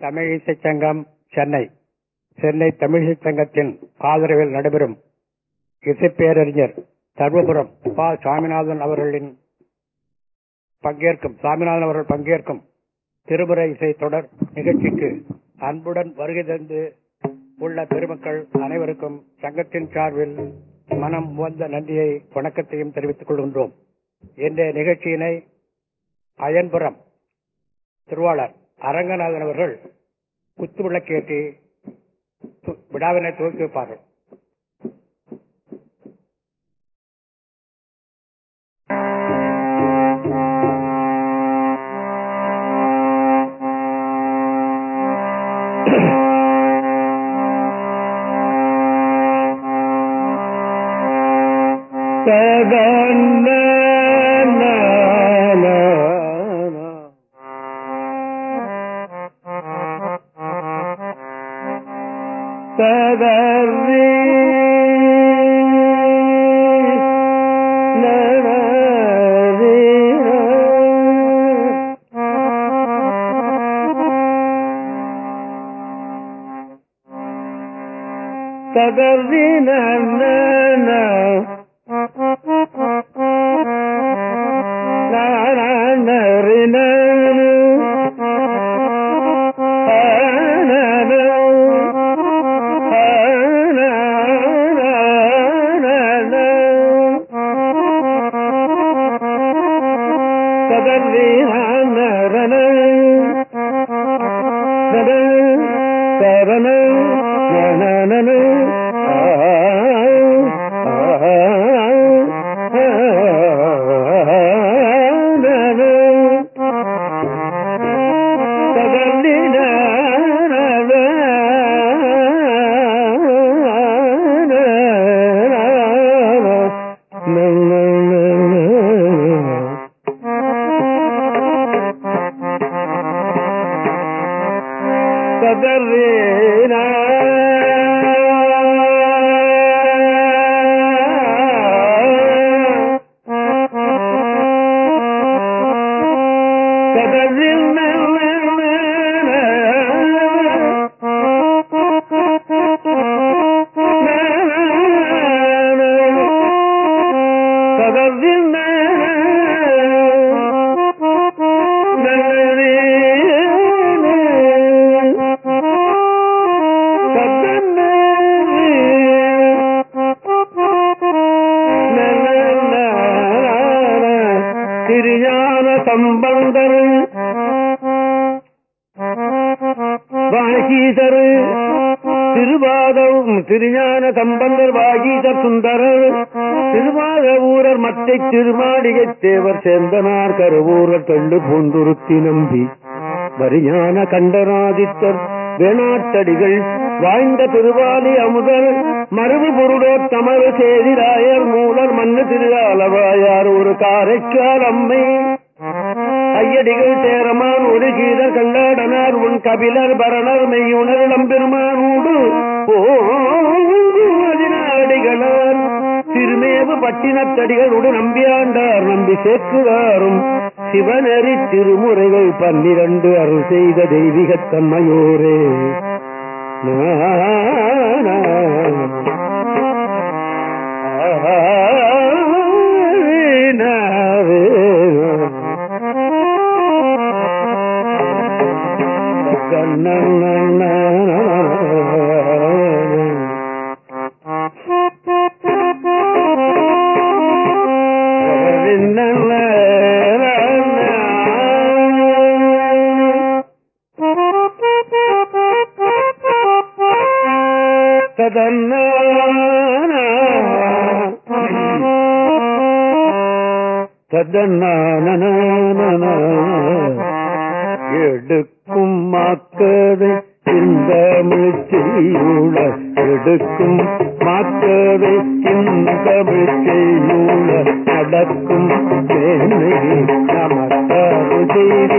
தமிழிசை சங்கம் சென்னை. சென்னை தமிழிசை சங்கத்தின் ஆதரவில் நடைபெறும் இசைப்பேரறிஞர் தர்மபுரம் பா. சாமிநாதன் அவர்களின் பங்கேற்கும் சாமிநாதன் அவர்கள் பங்கேற்கும் திருமுறை இசை தொடர் நிகழ்ச்சிக்கு அன்புடன் வருகை தந்து உள்ள பெருமக்கள் அனைவருக்கும் சங்கத்தின் சார்பில் மனம் உவந்த நன்றியை வணக்கத்தையும் தெரிவித்துக் கொள்கின்றோம். இன்றைய நிகழ்ச்சியினை அயன்புரம் திருவாளர் அரங்கநாதன் அவர்கள் குத்து விளக்கேற்றி விழாவினை துவக்கி வைப்பார்கள். متبرنا திருஞான சம்பந்தர். வாகீசர் திருவாதம் திருஞான சம்பந்தர் வாகீசர் சுந்தரர் திருவாத ஊரர் மத்தை திருமாளிகை தேவர் சேர்ந்தனார் கருவூரர் கண்டு பூந்துருத்தி நம்பி. வரிஞான கண்டராதித்தர் வேணாட்டடிகள் வாய்ந்த திருவாலி அமுதல் மரபு பொருளோர் தமறு சேதிராயர் மூலர் மண்ணு திருவாலவாயார் ஒரு காரைக்கால் அம்மை. ஐயடிகள் சேரமான் ஒரு கீதர் கல்லாடனார் உன் கபிலர் பரணர் மெய்யுணர் நம்பெருமானூடு ஓதினாடிகளார் திருமேவு பட்டினத்தடிகளோடு நம்பியாண்டார் நம்பி சேர்க்குவாரும் சிவனரி திருமுறைகள் பன்னிரண்டு அருள் செய்த தெய்வீகத்தன்மையோரே. தன்மையோரே எடுக்கும் மாக்கதை இந்த செய்யுள எடுக்கும் மாக்கதை இந்த செய்யுள நடக்கும் நமக்கு செய்தி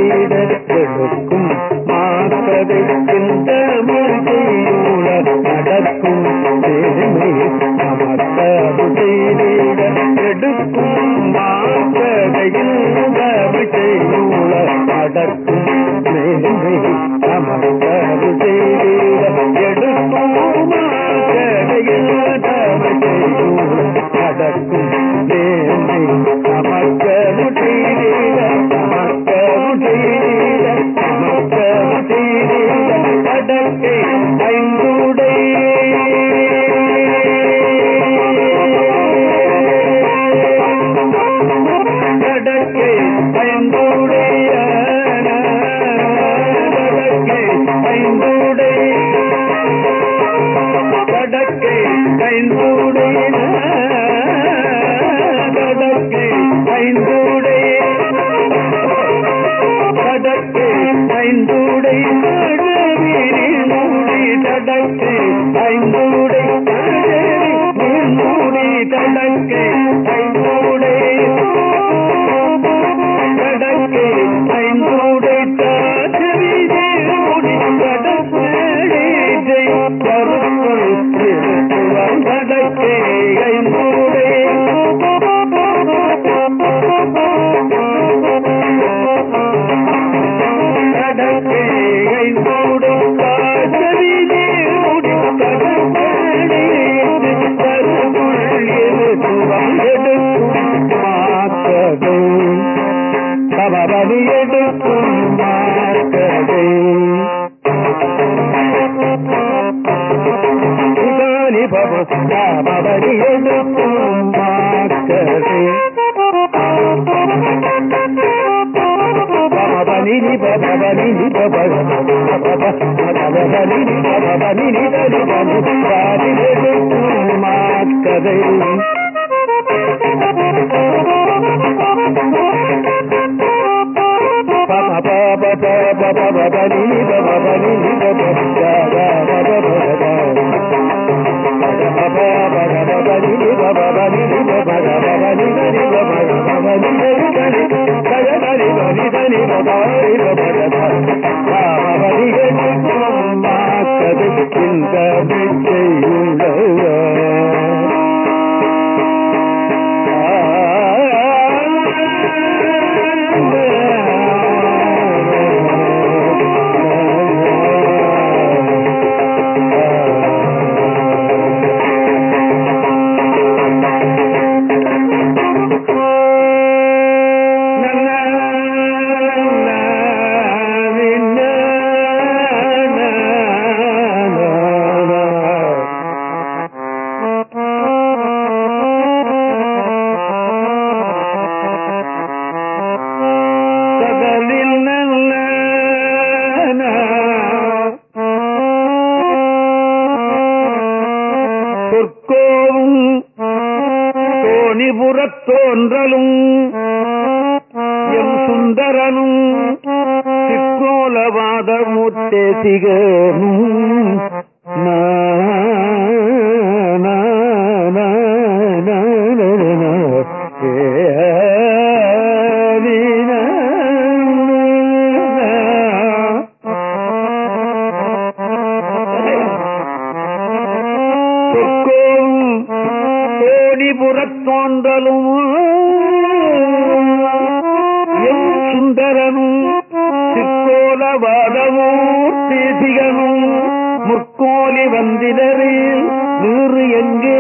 மாக்கதை பவனினி கோடிபுறத் தோன்றலும் சுந்தரனும் சிக்கோலவாதமும் தேசிகனும் முற்கோலி வந்திடரில் நூறு எங்கே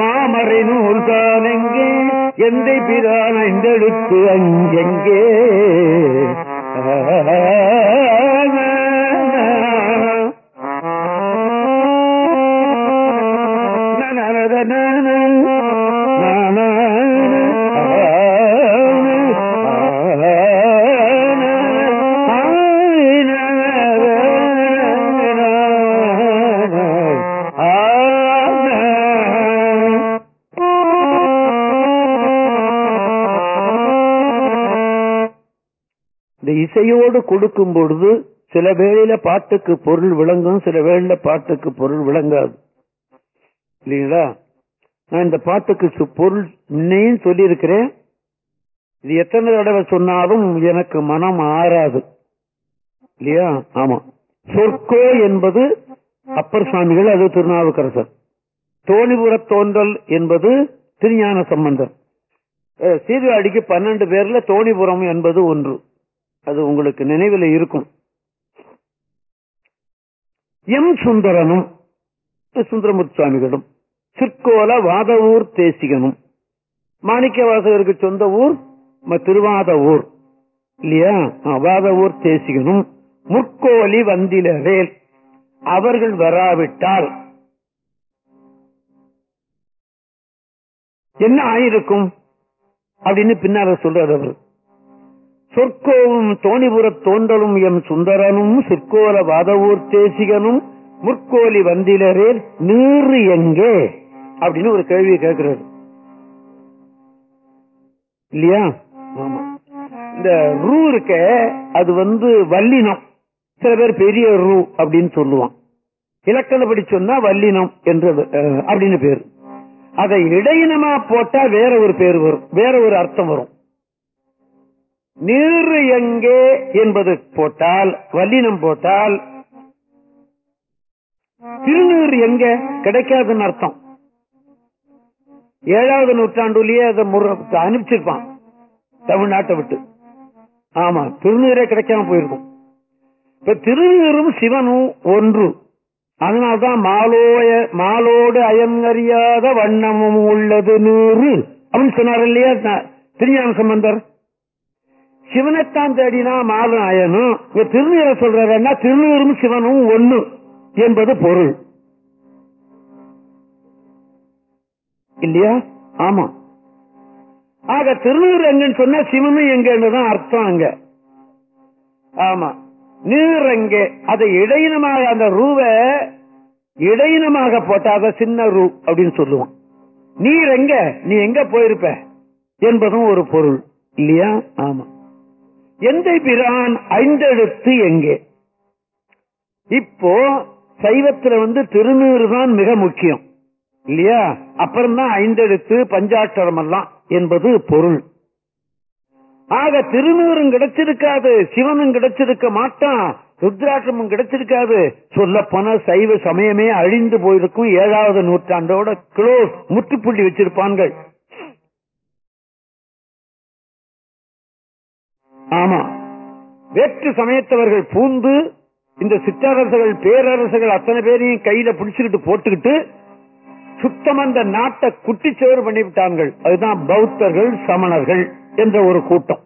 மாமரை நூல் தான் எங்கே எந்தை பிரான் ஐந்தெழுத்து அங்கே. இசையோடு கொடுக்கும் பொழுது சில வேளையில பாட்டுக்கு பொருள் விளங்கும் சில வேளையில பாட்டுக்கு பொருள் விளங்காது. இல்லைங்களா? நான் இந்த பாட்டுக்கு பொருள் இன்னையும் சொல்லியிருக்கிறேன். இது எத்தனை தடவை சொன்னாலும் எனக்கு மனம் ஆறாது. இல்லையா? ஆமா. சொற்கோ என்பது அப்பர் சுவாமிகள் அது திருநாவுக்கரசர். தோணிபுரத் தோன்றல் என்பது திருஞான சம்பந்தர். சீர்காழிக்கு பன்னெண்டு பேர்ல தோணிபுரம் என்பது ஒன்று. அது உங்களுக்கு நினைவில் இருக்கும். எம் சுந்தரனும் சுந்தரமுத்து சுவாமிகளும் சிற்கோல வாதவூர் தேசிகனும் மாணிக்கவாசகருக்கு சொந்த ஊர் திருவாத ஊர் இல்லையா? வாத வாதவூர் தேசிகனும் முற்கோலி வந்திலவேல் அவர்கள் வராவிட்டால் என்ன ஆயிருக்கும்? அப்படின்னு பின்னால சொல்றார் அவர். சொற்கோவும் தோணிபுரத் தோன்றலும் எம் சுந்தரனும் சிற்கோல வாதவூர் தேசிகனும் முற்கோலி வந்திலரே நீறு எங்கே? அப்படின்னு ஒரு கேள்வியை கேட்கிறாரு. இல்லையா? ஆமா. இந்த ரூ இருக்க அது வந்து வல்லினம். சில பேர் பெரிய ரூ அப்படின்னு சொல்லுவான். இலக்கணப்படி சொன்னா வல்லினம் என்ற அப்படின்னு பேரு. அதை இடையினமா போட்டா வேற ஒரு பேர் வரும். வேற ஒரு அர்த்தம் வரும். நீர் எங்கே என்பது போட்டால் வல்லினம் போட்டால் திருநீர் எங்க? கிடைக்காதுன்னு அர்த்தம். ஏழாவது நூற்றாண்டுலயே அதை அனுப்பிச்சிருப்பான் தமிழ்நாட்டை விட்டு. ஆமா திருநீரே கிடைக்காம போயிருக்கும். இப்ப திருநீரும் சிவனும் ஒன்று. அதனால்தான் மாலோய மாலோடு அயங்கறியாத வண்ணமும் உள்ளது நூறு அப்படின்னு சொன்னார் இல்லையா திருஞான சம்பந்தர்? சிவனைத்தான் தேடினா மாலும் அயனும் இங்க திருநீரை சொல்றாருன்னா திருநீரும் சிவனும் ஒண்ணு என்பது பொருள். இல்லையா? ஆமா. ஆக திருநீர் எங்கன்னு சொன்னா சிவனும் எங்கன்னுதான் அர்த்தம் அங்க. ஆமா. நீர் எங்கே? அதை இடையினமாக அந்த ரூவ இடையினமாக போட்டாத சின்ன ரூ அப்படின்னு சொல்லுவான். நீர் எங்க? நீ எங்க போயிருப்ப? என்பதும் ஒரு பொருள். இல்லையா? ஆமா. எந்த பிரான் ஐந்தெழுத்து எங்கே? இப்போ சைவத்துல வந்து திருநூறு தான் மிக முக்கியம். இல்லையா? அப்புறம்தான் ஐந்தெழுத்து பஞ்சாட்சரம் எல்லாம் என்பது பொருள். ஆக திருநூறும் கிடைச்சிருக்காது சிவனும் கிடைச்சிருக்க மாட்டான் ருத்ராட்சமும் கிடைச்சிருக்காது. சொல்ல போன சைவ சமயமே அழிந்து போயிருக்கும் ஏழாவது நூற்றாண்டோட க்ளோஸ் முற்றுப்புள்ளி வச்சிருப்பான்கள். ஆமா. வேற்று சமயத்தவர்கள் பூந்து இந்த சிற்றரசுகள் பேரரசுகள் அத்தனை பேரையும் கையில பிடிச்சுக்கிட்டு போட்டுக்கிட்டு சுத்தம் அந்த நாட்டை குட்டிச்சோறு பண்ணிவிட்டார்கள். அதுதான் பௌத்தர்கள் சமணர்கள் என்ற ஒரு கூட்டம்.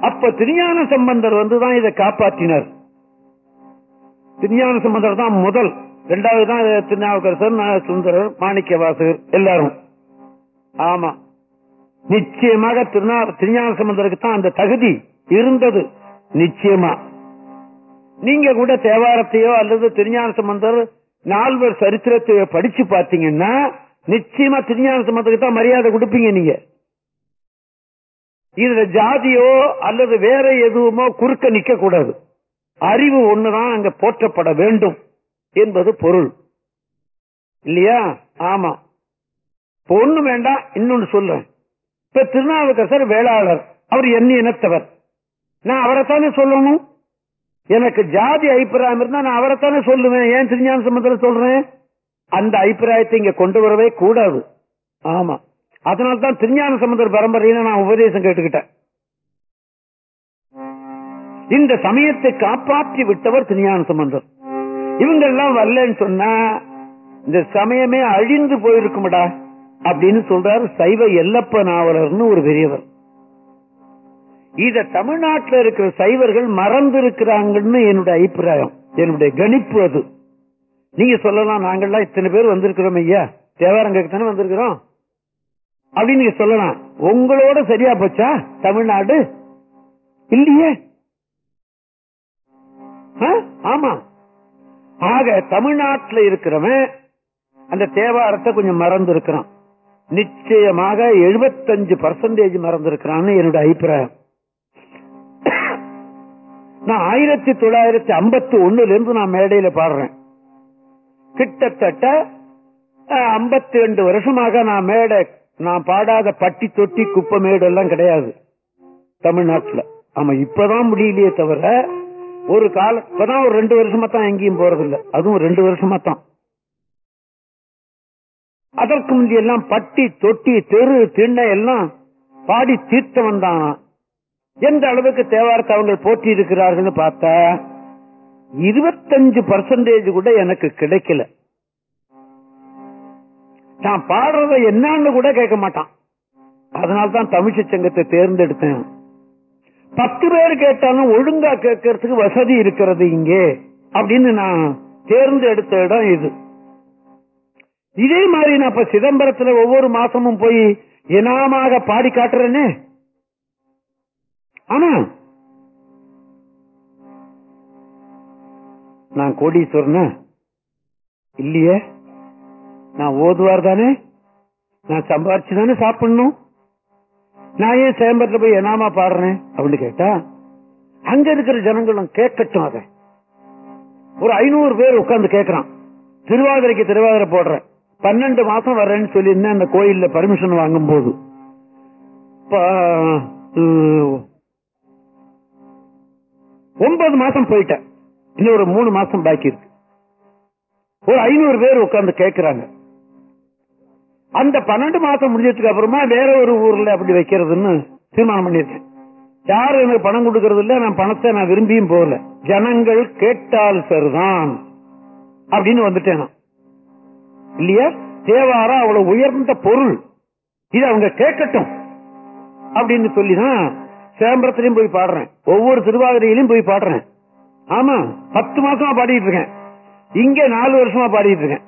அப்ப திருஞான சம்பந்தர் வந்துதான் இதை காப்பாற்றினர். திருஞான சம்பந்தர் தான் முதல். இரண்டாவது தான் திருநாவுக்கரசர் நா- சுந்தரர் மாணிக்கவாசகர் எல்லாரும். ஆமா. நிச்சயமாக திருஞான சம்பந்தருக்கு தான் அந்த தகுதி இருந்தது. நிச்சயமா. நீங்க கூட தேவாரத்தையோ அல்லது திருஞான சம்பந்தர் நால்வர் சரித்திரத்தையோ படிச்சு பாத்தீங்கன்னா நிச்சயமா திருஞான சம்பந்தருக்கு தான் மரியாதை கொடுப்பீங்க நீங்க. இதுல ஜாதியோ அல்லது வேற எதுவுமோ குறுக்க நிக்க கூடாது அறிவு ஒண்ணுதான் அங்க போற்றப்பட வேண்டும் என்பது பொருள். இல்லையா? ஆமா. இப்ப ஒண்ணு வேண்டாம் இன்னொன்னு சொல்றேன். இப்ப திருநாவுக்கரசர் வேளாளர். அவர் என்ன இனத்தவர். நான் அவரைத்தானே சொல்லணும்? எனக்கு ஜாதி அபிப்பிராயம் இருந்தா நான் அவரைத்தானே சொல்லுவேன். ஏன் திருஞான சம்பந்தத்தில் சொல்றேன்? அந்த அபிப்பிராயத்தை இங்க கொண்டு வரவே கூடாது. ஆமா. அதனால்தான் திருஞான சம்பந்தர் பரம்பரையில நான் உபதேசம் கேட்டுக்கிட்டேன். இந்த சமயத்தை காப்பாற்றி விட்டவர் திருஞான சம்பந்தர். இவங்க எல்லாம் வரலன்னு சொன்னா இந்த சமயமே அழிந்து போயிருக்கும்டா. அப்படின்னு சொல்றாரு சைவ எல்லப்ப நாவலர்னு ஒரு பெரியவர். இத தமிழ்நாட்டில் இருக்கிற சைவர்கள் மறந்து இருக்கிறாங்கன்னு என்னுடைய அபிப்பிராயம் என்னுடைய கணிப்பு அது. நீங்க சொல்லலாம் நாங்கள்லாம் இத்தனை பேர் வந்திருக்கிறோம் ஐயா. தேவாரங்களுக்கு தானே வந்திருக்கிறோம்? அப்படின்னு நீங்க சொல்லலாம். உங்களோட சரியா போச்சா? தமிழ்நாடு? இல்லையே. ஆ? ஆமா. ஆக தமிழ்நாட்டில் இருக்கிறவன் அந்த தேவாரத்தை கொஞ்சம் மறந்து இருக்கிறான் நிச்சயமாக 75% பர்சன்டேஜ் மறந்திருக்கிறான்னு என்னுடைய அபிப்பிராயம். நான் ஆயிரத்தி தொள்ளாயிரத்தி ஐம்பத்தி ஒண்ணுல இருந்து நான் மேடையில பாடுறேன். கிட்டத்தட்ட ஐம்பத்தி ரெண்டு வருஷமாக நான் மேடை நான் பாடாத பட்டி தொட்டி குப்பை மேடு எல்லாம் கிடையாது. தமிழ்நாட்டுல. ஆமா இப்பதான் முடியலையே தவிர ஒரு கால இப்பதான் ஒரு ரெண்டு வருஷமா தான் எங்கேயும் போறதில்லை. அதுவும் ரெண்டு வருஷமா தான். அதற்கு முந்தி எல்லாம் பட்டி தொட்டி தெரு திண்ணை எல்லாம் பாடி தீர்த்தவன் தான். எந்த அளவுக்கு தேவாரத்தை அவங்க போட்டி இருக்கிறார்கள் பார்த்தா இருபத்தஞ்சு பர்சன்டேஜ் கூட எனக்கு கிடைக்கல. நான் பாடுறத என்னன்னு கூட கேட்க மாட்டான். அதனால்தான் தமிழ்ச்சி சங்கத்தை தேர்ந்தெடுத்தேன். பத்து பேர் கேட்டாலும் ஒழுங்கா கேட்கறதுக்கு வசதி இருக்கிறது இங்கே அப்படின்னு நான் தேர்ந்தெடுத்த இடம் இது. இதே மாதிரி நான் இப்ப சிதம்பரத்துல ஒவ்வொரு மாசமும் போய் இனாமாக பாடி காட்டுறேனே. ஆனா நான் கோடீஸ்வரனா? இல்லையே? நான் ஓதுவார் தானே? நான் சம்பாரிச்சு தானே சாப்பிடணும்? நான் ஏன் சேம்பரத்துல போய் எனாமா பாடுறேன்? அப்படின்னு கேட்டா அங்க இருக்கிற ஜனங்களும் கேட்கட்டும் அதை. ஒரு ஐநூறு பேர் உட்கார்ந்து கேட்கறான். திருவாதிரைக்கு திருவாதிரை போடுறேன். பன்னெண்டு மாசம் வர்றேன்னு சொல்லியிருந்தேன் அந்த கோயில்ல பர்மிஷன் வாங்கும் போது ஒன்பது மாசம் போயிட்டேன். இன்னும் ஒரு மூணு மாசம் பாக்கி இருக்கு. ஒரு ஐநூறு பேர் உட்கார்ந்து கேட்கிறாங்க அந்த பன்னெண்டு மாசம் முடிஞ்சதுக்கு அப்புறமா வேற ஒரு ஊர்ல அப்படி வைக்கிறதுன்னு தீர்மானம் பண்ணிருக்கேன். யாரும் எனக்கு பணம் கொடுக்கறது இல்ல நான் பணத்தை நான் விரும்பியும் போகல. ஜனங்கள் கேட்டால் சரிதான். அப்படின்னு வந்துட்டேன் நான். இல்லையா? தேவாரம் அவ்வளவு உயர்ந்த பொருள். இது அவங்க கேட்கட்டும். அப்படின்னு சொல்லிதான் சேம்பரத்திலையும் போய் பாடுறேன். ஒவ்வொரு திருவாதிரையிலும் போய் பாடுறேன். ஆமா பத்து மாசமா பாடிட்டு இருக்கேன். இங்க நாலு வருஷமா பாடிட்டு இருக்கேன்.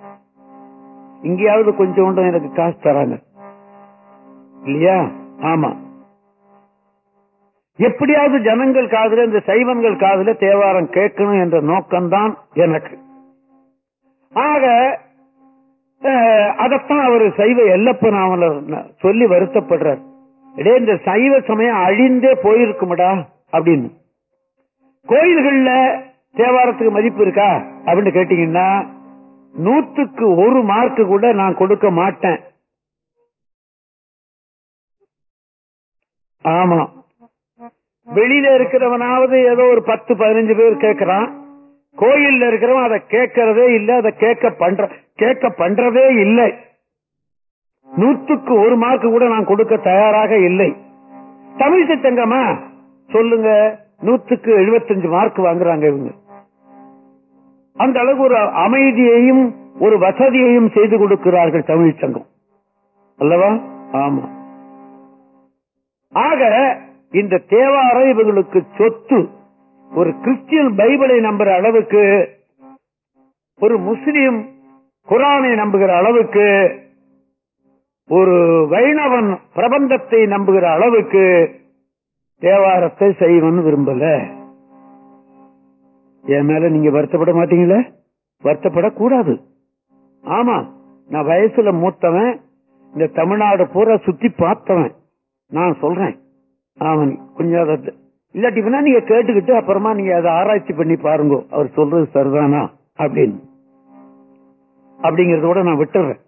இங்கேயாவது கொஞ்சம் எனக்கு காசு தராங்க. இல்லையா? ஆமா. எப்படியாவது ஜனங்கள் காதுல இந்த சைவங்கள் காதுல தேவாரம் கேட்கணும் என்ற நோக்கம்தான் எனக்கு. ஆக அதத்தான் அவர் சைவ எல்லப்ப நாவலர் சொல்லி வருத்தப்படுறார். இடே இந்த சைவ சமயம் அழிந்தே போயிருக்குமடா அப்படின்னு. கோயில்கள்ல தேவாரத்துக்கு மதிப்பு இருக்கா? அப்படின்னு கேட்டீங்கன்னா நூத்துக்கு ஒரு மார்க் கூட நான் கொடுக்க மாட்டேன். ஆமா. வெளியில இருக்கிறவனாவது ஏதோ ஒரு பத்து பதினஞ்சு பேர் கேட்கறான் கோயில்ல இருக்கிறவன் அதை கேட்கறதே இல்ல அதை கேட்க பண்ற கேட்க பண்றதே இல்லை. நூத்துக்கு ஒரு மார்க் கூட நான் கொடுக்க தயாராக இல்லை. தமிழ் சங்கமா சொல்லுங்க. நூத்துக்கு 75 மார்க் வாங்குறாங்க இவங்க. அந்த அளவுக்கு ஒரு அமைதியையும் ஒரு வசதியையும் செய்து கொடுக்கிறார்கள் தமிழ் சங்கம். அல்லவா? ஆமா. ஆக இந்த தேவாரம் இவங்களுக்கு சொத்து. ஒரு கிறிஸ்டியன் பைபிளை நம்புற அளவுக்கு ஒரு முஸ்லீம் குரானை நம்புகிற அளவுக்கு ஒரு வைணவன் பிரபந்தத்தை நம்புகிற அளவுக்கு தேவாரத்தை செய்வன் விரும்பல. என் மேல நீங்க வருத்தப்பட மாட்டீங்களே? வருத்தப்படக்கூடாது. ஆமா நான் வயசுல மூத்தவன் இந்த தமிழ்நாடு பூரா சுத்தி பார்த்தவன். நான் சொல்றேன். அவன் கொஞ்சம் இல்லாட்டி நீங்க கேட்டுக்கிட்டு அப்புறமா நீங்க அதை ஆராய்ச்சி பண்ணி பாருங்க. அவர் சொல்றது சரிதானா? அப்படின்னு. அப்படிங்கறத நான் விட்டுறேன்.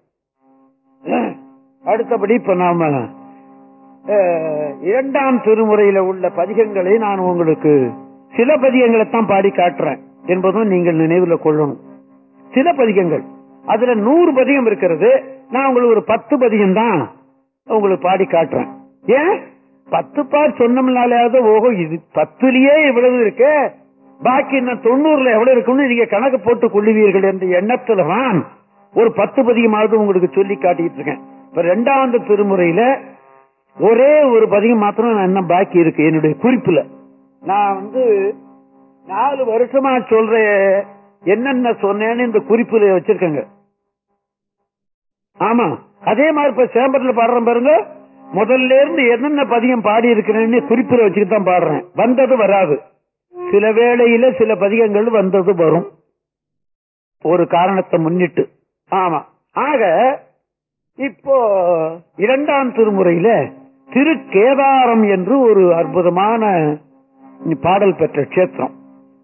அடுத்தபடி இப்ப நாம இரண்டாம் திருமுறையில உள்ள பதிகங்களை நான் உங்களுக்கு சில பதிகங்களை தான் பாடி காட்டுறேன் என்பதும் நீங்கள் நினைவில் கொள்ளணும். சில பதிகங்கள். அதுல நூறு பதிகம் இருக்கிறது. நான் உங்களுக்கு ஒரு பத்து பதிகம் தான் உங்களுக்கு பாடி காட்டுறேன். ஏன்? பத்து பார் சொன்னோம்னாலாவது ஓஹோ இது பத்துலயே இவ்வளவு இருக்கு. பாக்கி இன்னும் தொண்ணூறுல எவ்வளவு இருக்கும்னு நீங்க கணக்கு போட்டு கொள்ளுவீர்கள் என்ற எண்ணத்துலதான் ஒரு பத்து பதிகமாவது உங்களுக்கு சொல்லி காட்டிட்டு இருக்கேன். இப்ப ரெண்டாவது திருமுறையில ஒரே ஒரு பதிகம் மாத்திரம் நான் இன்னும் பாக்கி இருக்கு என்னுடைய குறிப்புல. நான் வந்து நாலு வருஷமா சொல்ற என்னென்ன சொன்னேன்னு இந்த குறிப்புல வச்சிருக்கேங்க. ஆமா அதே மாதிரி இப்ப சேம்பர்ல பாடுறேன் பாருங்க. முதல்ல இருந்து என்னென்ன பதிகம் பாடி இருக்கிறேன்னு குறிப்புல வச்சுக்கிட்டு தான் பாடுறேன். வந்தது வராது. சில வேளையில சில பதிகங்கள் வந்தது வரும். ஒரு காரணத்தை முன்னிட்டு. ஆமா ஆக இப்போ இரண்டாம் திருமுறையில திருக்கேதாரம் என்று ஒரு அற்புதமான பாடல் பெற்ற கஷேத்திரம்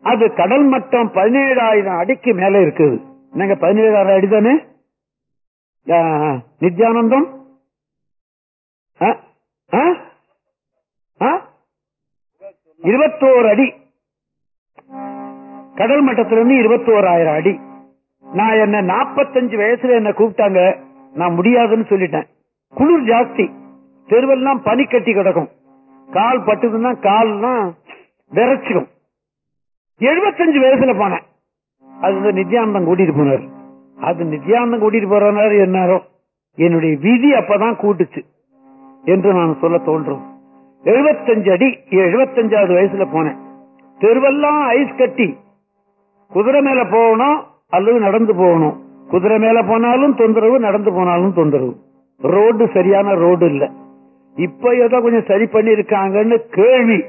அது கடல் மட்டம் பதினேழாயிரம் அடிக்கு மேல இருக்குது என்னங்க பதினேழாயிரம் அடி தானே நித்யானந்தம் ஆ? ஆ? ஆ? இருபத்தோரு அடி கடல் மட்டத்திலிருந்து இருபத்தோராயிரம் அடி நான் என்ன நாற்பத்தஞ்சு வயசுல என்ன கூப்பிட்டாங்க. நான் முடியாதுன்னு சொல்லிட்டேன். குளிர் ஜாஸ்தி. தெருவெல்லாம் பனி கட்டி கிடக்கும். கால் பட்டுதுன்னா கால்னா விரைச்சிடும் எழுபத்தஞ்சு வயசுல போனேன். அது வந்து நித்யானந்தம் கூட்டிட்டு போனார். அது நித்யானந்தம் கூட்டிட்டு போறாரு என்னாரோ என்னுடைய விதி அப்பதான் கூட்டுச்சு என்று நான் சொல்ல தோன்றும். எழுபத்தஞ்சு அடி எழுபத்தஞ்சாவது வயசுல போனேன். தெருவெல்லாம் ஐஸ் கட்டி. குதிரை மேல போகணும் அல்லது நடந்து போகணும். குதிரை மேல போனாலும் தொந்தரவு நடந்து போனாலும் தொந்தரவு. ரோடு சரியான ரோடு இல்ல. இப்ப ஏதோ கொஞ்சம் சரி பண்ணி இருக்காங்கன்னு கேள்வி.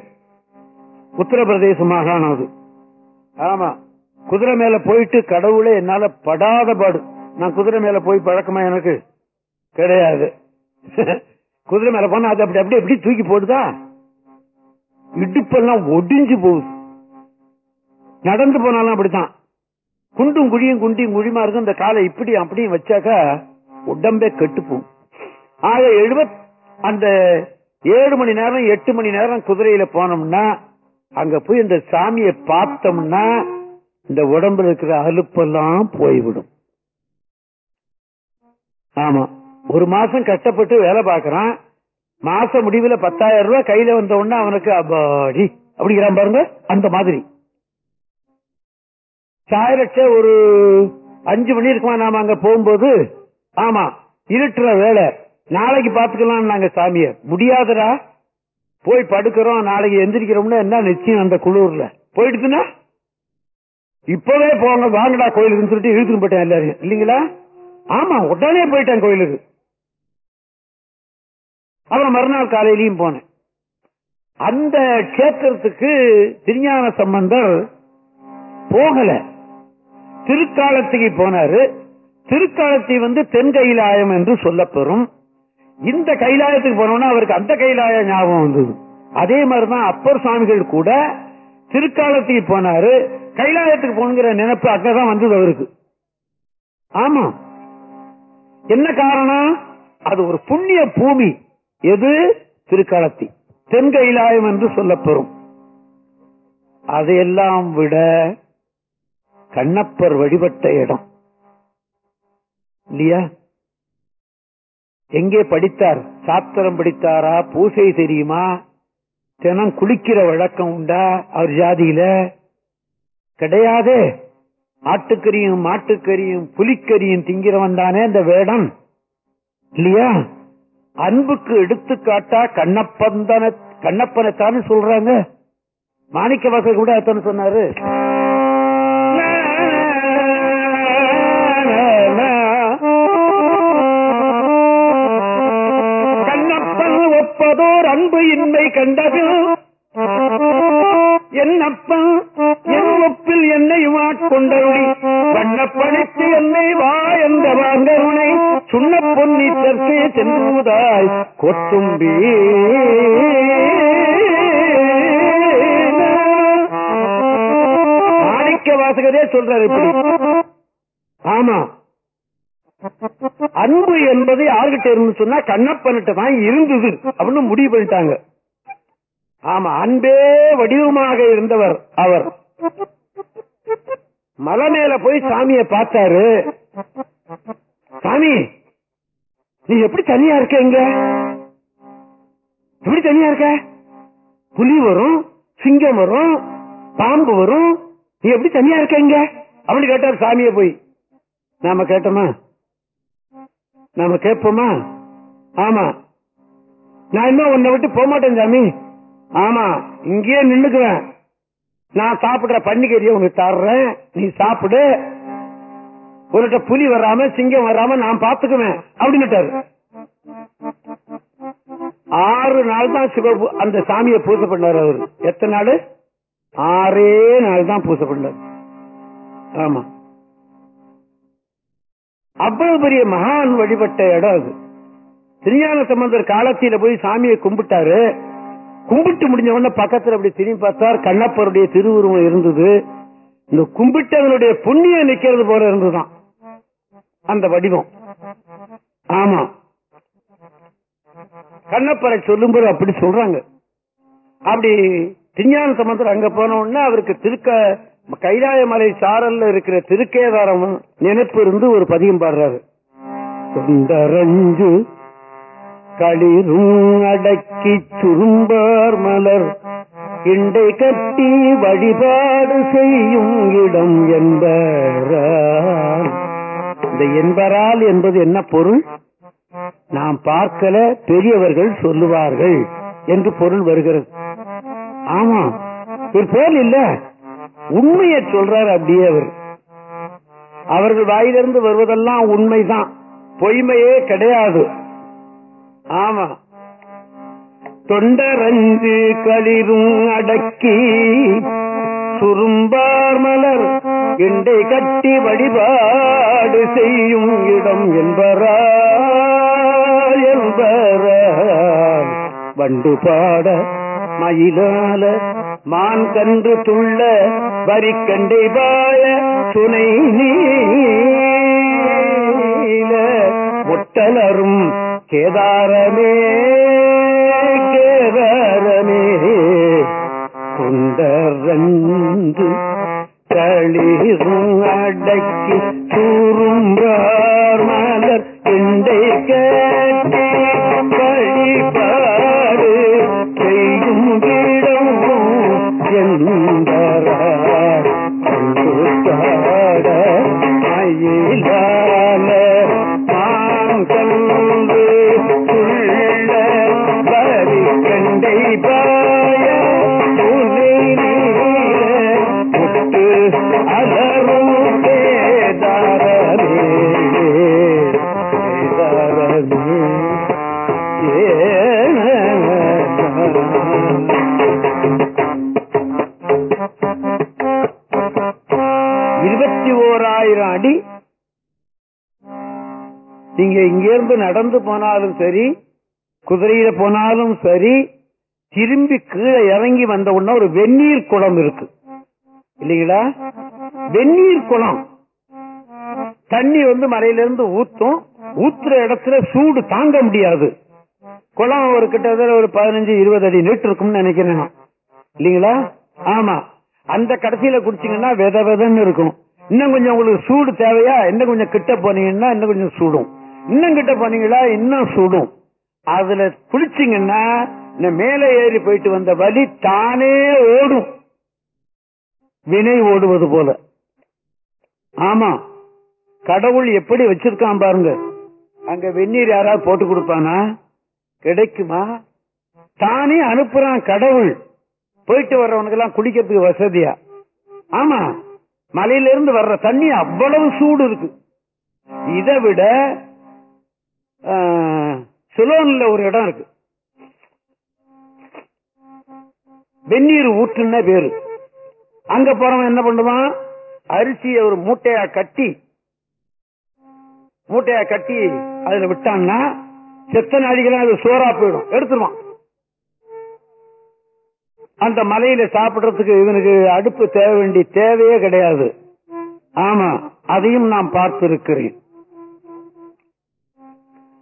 உத்தரப்பிரதேச மாகாணம் அது. ஆமா. குதிரை மேல போயிட்டு கடவுளே என்னால படாத பாடு. நான் குதிரை மேல போய் பழக்கமா எனக்கு கிடையாது. குதிரை மேல போனா அது அப்படி அப்படி எப்படி தூக்கி போடுதா? இடுப்பெல்லாம் ஒடிஞ்சு போகுது. நடந்து போனாலும் அப்படித்தான். குண்டும் குழியும் குண்டியும் குழிமா இருக்கும் இந்த காலை இப்படி அப்படியும் வச்சாக்கா உடம்பே கெட்டுப்போம் ஆக எழுபத் அந்த ஏழு மணி நேரம் எட்டு மணி நேரம் குதிரையில போனோம்னா அங்க போய் இந்த சாமியை பார்த்தோம்னா இந்த உடம்புல இருக்கிற அலுப்பெல்லாம் போய்விடும். ஆமா. ஒரு மாசம் கஷ்டப்பட்டு வேலை பார்க்கறான். மாச முடிவுல பத்தாயிரம் ரூபாய் கையில வந்த உடனே அவனுக்கு அபாடி அப்படிங்கிறான் பாருங்க அந்த மாதிரி. சாயரட்ச ஒரு அஞ்சு மணி இருக்குமா நாம அங்க போகும்போது? ஆமா இருட்டுற வேலை. நாளைக்கு பாத்துக்கலாம் நாங்க சாமிய. முடியாதரா போய் படுக்கிறோம் நாளைக்கு எந்திரிக்கிறோம்னா என்ன நிச்சயம் அந்த குளூர்ல. போயிடுச்சுன்னா? இப்பவே போங்க வாங்கடா கோயிலுக்குன்னு சொல்லிட்டு இழுத்துன்னு போயிட்டேன் எல்லாரையும். இல்லீங்களா? ஆமா உடனே போயிட்டேன் கோயிலுக்கு. அப்புறம் மறுநாள் காலையிலயும் போனேன். அந்த கேத்திரத்துக்கு திருஞான சம்பந்தர் போகல. திருக்காலத்துக்கு போனாரு. திருக்காலத்தை வந்து தென் கைலாயம் என்று சொல்லப்பெறும். இந்த கைலாயத்துக்கு போனோம்னா அவருக்கு அந்த கைலாய ஞாபகம் வந்தது. அதே மாதிரிதான் அப்பர் சாமிகள் கூட திருக்காலத்துக்கு போனாரு. கைலாயத்துக்கு போகணுங்கிற நினைப்பு அங்கதான் வந்தது அவருக்கு. ஆமா. என்ன காரணம்? அது ஒரு புண்ணிய பூமி. எது? திருக்காலத்தி. தென் கைலாயம் என்று சொல்லப்பெறும். அதையெல்லாம் விட கண்ணப்பர் வழிபட்ட இடம். இல்லையா? எங்கே படித்தார்? சாத்திரம் படித்தாரா? பூசை தெரியுமா? தினம் குளிக்கிற வழக்கம் உண்டா? அவர் ஜாதியில? கிடையாதே. ஆட்டுக்கறியும் மாட்டுக்கறியும் புலிக்கறியும் திங்கிறவன் தானே இந்த வேடம். இல்லையா? அன்புக்கு எடுத்துக்காட்டா கண்ணப்பந்தன கண்ணப்பனைத்தானே சொல்றாங்க. மாணிக்க வாசல் கூட அத்தனை சொன்னாரு. கண்டது. என்னப்பா என் ஒப்பில் என்னை வாட்கொண்டருளி வண்ணப்படைத்து என்னை வா என்ற வாங்கருணை சுண்ண பொன்னி தெற்கே சென்றுவதாய் கொத்தும்பி. மாணிக்க வாசகரே சொல்றாரு இப்படி. ஆமா. அன்பு என்பது யாருகிட்ட இருந்து சொன்னா கண்ணப்பன்கிட்ட தான் இருந்தது அப்படின்னு முடிவு பண்ணிட்டாங்க. ஆமா அன்பே வடிவமாக இருந்தவர் அவர். மலை மேல போய் சாமியை பார்த்தாரு. சாமி நீ எப்படி தனியா இருக்க இங்க? எப்படி தனியா இருக்க? புலி வரும் சிங்கம் வரும் பாம்பு வரும். நீ எப்படி தனியா இருக்க இங்க? அப்படின்னு கேட்டார் சாமியை போய். நாம கேட்டோமா? நாம கேட்போமா? ஆமா. நான் இன்னும் உன்னை விட்டு போக மாட்டேன் சாமி. ஆமா இங்கேயே நின்னுக்குவேன். நான் சாப்பிடுற பன்னிக்கறியை உனக்கு தர்றேன். நீ சாப்பிடு. உன்கிட்ட புலி வராம சிங்கம் வராம நான் பாத்துக்குவேன் அப்படின்னுட்டாரு. ஆறு நாள் தான் சிவ அந்த சாமியை பூசை பண்ணாரு அவரு. எத்தனை நாள்? ஆறே நாள் தான் பூசை பண்ணாரு. ஆமா. அவ்வளவு பெரிய மகான் வழிபட்ட இடம் அது. திருஞான சம்பந்தர் காலத்தில போய் சாமியை கும்பிட்டாரு. கும்பிட்டு முடிஞ்ச உடனே பக்கத்துல அப்படி திரும்பி பார்த்தார். கண்ணப்பருடைய திருவுருவம் இருந்தது. இந்த கும்பிட்டவனுடைய புண்ணியம் நிக்கிறது போல இருந்துதான் அந்த வடிவம். ஆமா. கண்ணப்பரை சொல்லும்போது அப்படி சொல்றாங்க. அப்படி திருஞான சம்பந்தர் அங்க போன உடனே அவருக்கு திருக்க கைலாய மலை சாரல்ல இருக்கிற திருக்கேதாரம் நினைப்பு இருந்து ஒரு பதியம் பாடுறாரு. தொண்டரஞ்சு களிரும் அடக்கி சுரும்பார் மலர். கிண்டை கட்டி வழிபாடு செய்யும் இடம் என்பரால். இந்த என்பரால் என்பது என்ன பொருள்? நாம் பார்க்கல பெரியவர்கள் சொல்லுவார்கள் என்று பொருள் வருகிறது. ஆமா ஒரு போல் இல்ல. உண்மையை சொல்றாரு அப்படியே அவர். அவர்கள் வாயிலிருந்து வருவதெல்லாம் உண்மைதான். பொய்மையே கிடையாது. ஆமா. தொண்டரஞ்சு களிரும் அடக்கி சுரும்பார் மலர் எண்டை கட்டி வழிபாடு செய்யும் இடம் என்பரா என்பரால் வண்டு பாட மயிலால மான் கன்று துள்ள வரி கண்டை வாழ துணை நீல முட்டலரும் கேதாரமே கேதாரமே கொண்டரந்து களிரும் அடக்கி தூரும்பா நீங்க இங்கிருந்து நடந்து போனாலும் சரி குதிரையில போனாலும் சரி திரும்பி கீழே இறங்கி வந்த உடனே ஒரு வெந்நீர் குளம் இருக்கு. இல்லைங்களா? வெந்நீர் குளம். தண்ணி வந்து மலையிலிருந்து ஊத்தும். ஊத்துற இடத்துல சூடு தாங்க முடியாது. குளம் ஒரு கிட்டத்தட்ட ஒரு பதினஞ்சு இருபது அடி நீட்டு இருக்கும்னு நினைக்கிறேன் இல்லீங்களா? ஆமா. அந்த கடைசியில குடிச்சீங்கன்னா வித விதன்னு இருக்கும். இன்னும் கொஞ்சம் உங்களுக்கு சூடு தேவையா? இன்னும் கொஞ்சம் கிட்ட போனீங்கன்னா இன்னும் கொஞ்சம் சூடும். இன்னும் கிட்ட போனீங்களா? இன்னும் சூடும். அதுல குளிச்சிங்கன்னா இந்த மேலே ஏறி போயிட்டு வந்த வலி தானே ஓடும். வினை ஓடுவது போல. ஆமா. கடவுள் எப்படி வச்சிருக்கான் பாருங்க. அங்க வெந்நீர் யாராவது போட்டு கொடுப்பானா? கிடைக்குமா? தானே அனுப்புறான் கடவுள். போயிட்டு வர்றவனுக்கு எல்லாம் குடிக்கிறதுக்கு வசதியா? ஆமா. மலையில இருந்து வர்ற தண்ணி அவ்வளவு சூடு இருக்கு. இதை விட சிலோன்ல ஒரு இடம் இருக்கு. வெந்நீர் ஊற்றுன்னு பேரு அங்க போறவன் என்ன பண்ணுவான்? அரிசியை ஒரு மூட்டையா கட்டி மூட்டையா கட்டி அதுல விட்டான்னா செத்த நாடிகளும் அது சோறா போயிடும். எடுத்துருவான். அந்த மலையில சாப்பிடுறதுக்கு இவனுக்கு அடுப்பு தேவை வேண்டிய தேவையே கிடையாது. ஆமா அதையும் நான் பார்த்திருக்கிறேன்.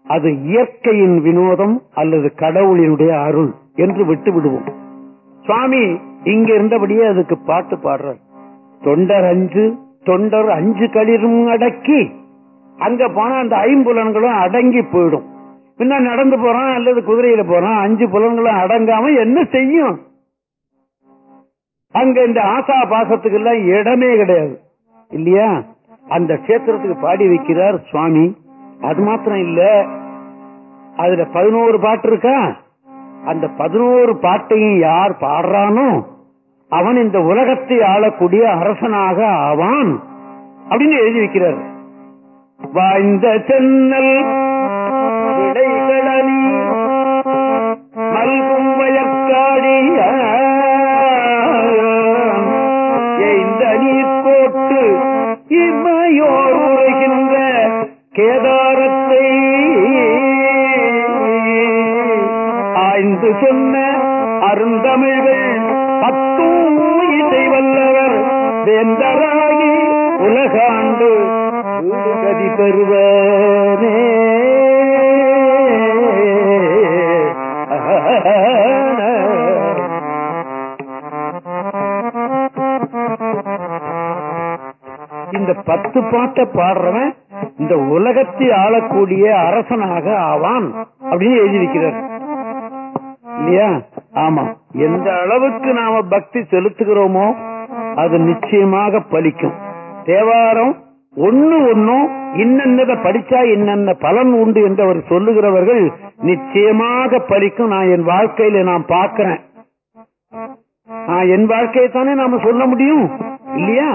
அது இயற்கையின் வினோதம் அல்லது கடவுளினுடைய அருள் என்று விட்டு விடுவோம் சுவாமி இங்க இருந்தபடியே அதுக்கு பாட்டு பாடுறார். தொண்டர் அஞ்சு தொண்டர் அஞ்சு களிரும் அடக்கி. அங்க போனா அந்த ஐம்புலன்களும் அடங்கி போயிடும். பின்ன நடந்து போறான் அல்லது குதிரையில போறான் அஞ்சு புலன்களும் அடங்காம என்ன செய்யும்? அங்க இந்த ஆசா பாசத்துக்கு எல்லாம் இடமே கிடையாது. இல்லையா? அந்த கஷேத்திரத்துக்கு பாடி வைக்கிறார் சுவாமி. அது மாத்திரம் இல்ல. அதுல பதினோரு பாட்டு இருக்கா? அந்த பதினோரு பாட்டையும் யார் பாடுறானோ அவன் இந்த உலகத்தை ஆளக்கூடிய அரசனாக ஆவான் அப்படின்னு எழுதி வைக்கிறார். வாய்ந்த சென்னல் விடைகளி மல்கும் நீர் கோட்டு உரைகின்ற அருந்தமிழ்கள் பத்தும் இசை வல்லவர் வேந்தராகி உலகாண்டு கதி பெறுவனே. இந்த பத்து பாட்டை பாடுறவன் இந்த உலகத்தை ஆளக்கூடிய அரசனாக ஆவான் அப்படின்னு எழுதியிருக்கிறார். இல்லையா? ஆமா. எந்த அளவுக்கு நாம பக்தி செலுத்துகிறோமோ அது நிச்சயமாக பலிக்கும். தேவாரம் ஒன்னு ஒன்னும் இன்னென்னத படிச்சா இன்னென்ன பலன் உண்டு என்று அவர் சொல்லுகிறவர்கள் நிச்சயமாக பலிக்கும். நான் என் வாழ்க்கையில நான் பாக்கிறேன் நான் என் வாழ்க்கையை தானே நாம சொல்ல முடியும்? இல்லையா?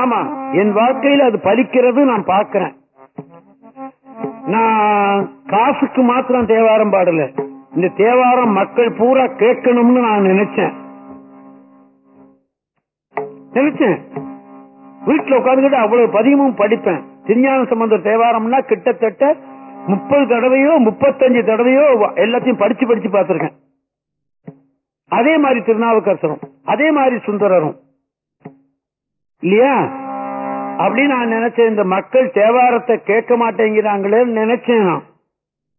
ஆமா. என் வாழ்க்கையில அது பலிக்கிறது நான் பாக்கிறேன் நான் காசுக்கு மாத்திரம் தேவாரம் பாடல. இந்த தேவாரம் மக்கள் பூரா கேட்கணும்னு நான் நினைச்சேன். நினைச்சேன். வீட்டுல உட்காந்துக்கிட்டு அவ்வளவு பதிகமும் படிப்பேன். திருஞான சம்பந்த தேவாரம்னா கிட்டத்தட்ட முப்பது தடவையோ முப்பத்தஞ்சு தடவையோ எல்லாத்தையும் படிச்சு படிச்சு பார்த்திருக்கேன். அதே மாதிரி திருநாவுக்கரசரும் அதே மாதிரி சுந்தரரும். இல்லையா? அப்படின்னு நான் நினைச்சேன் இந்த மக்கள் தேவாரத்தை கேட்க மாட்டேங்கிறாங்களே நினைச்சேன் நான்.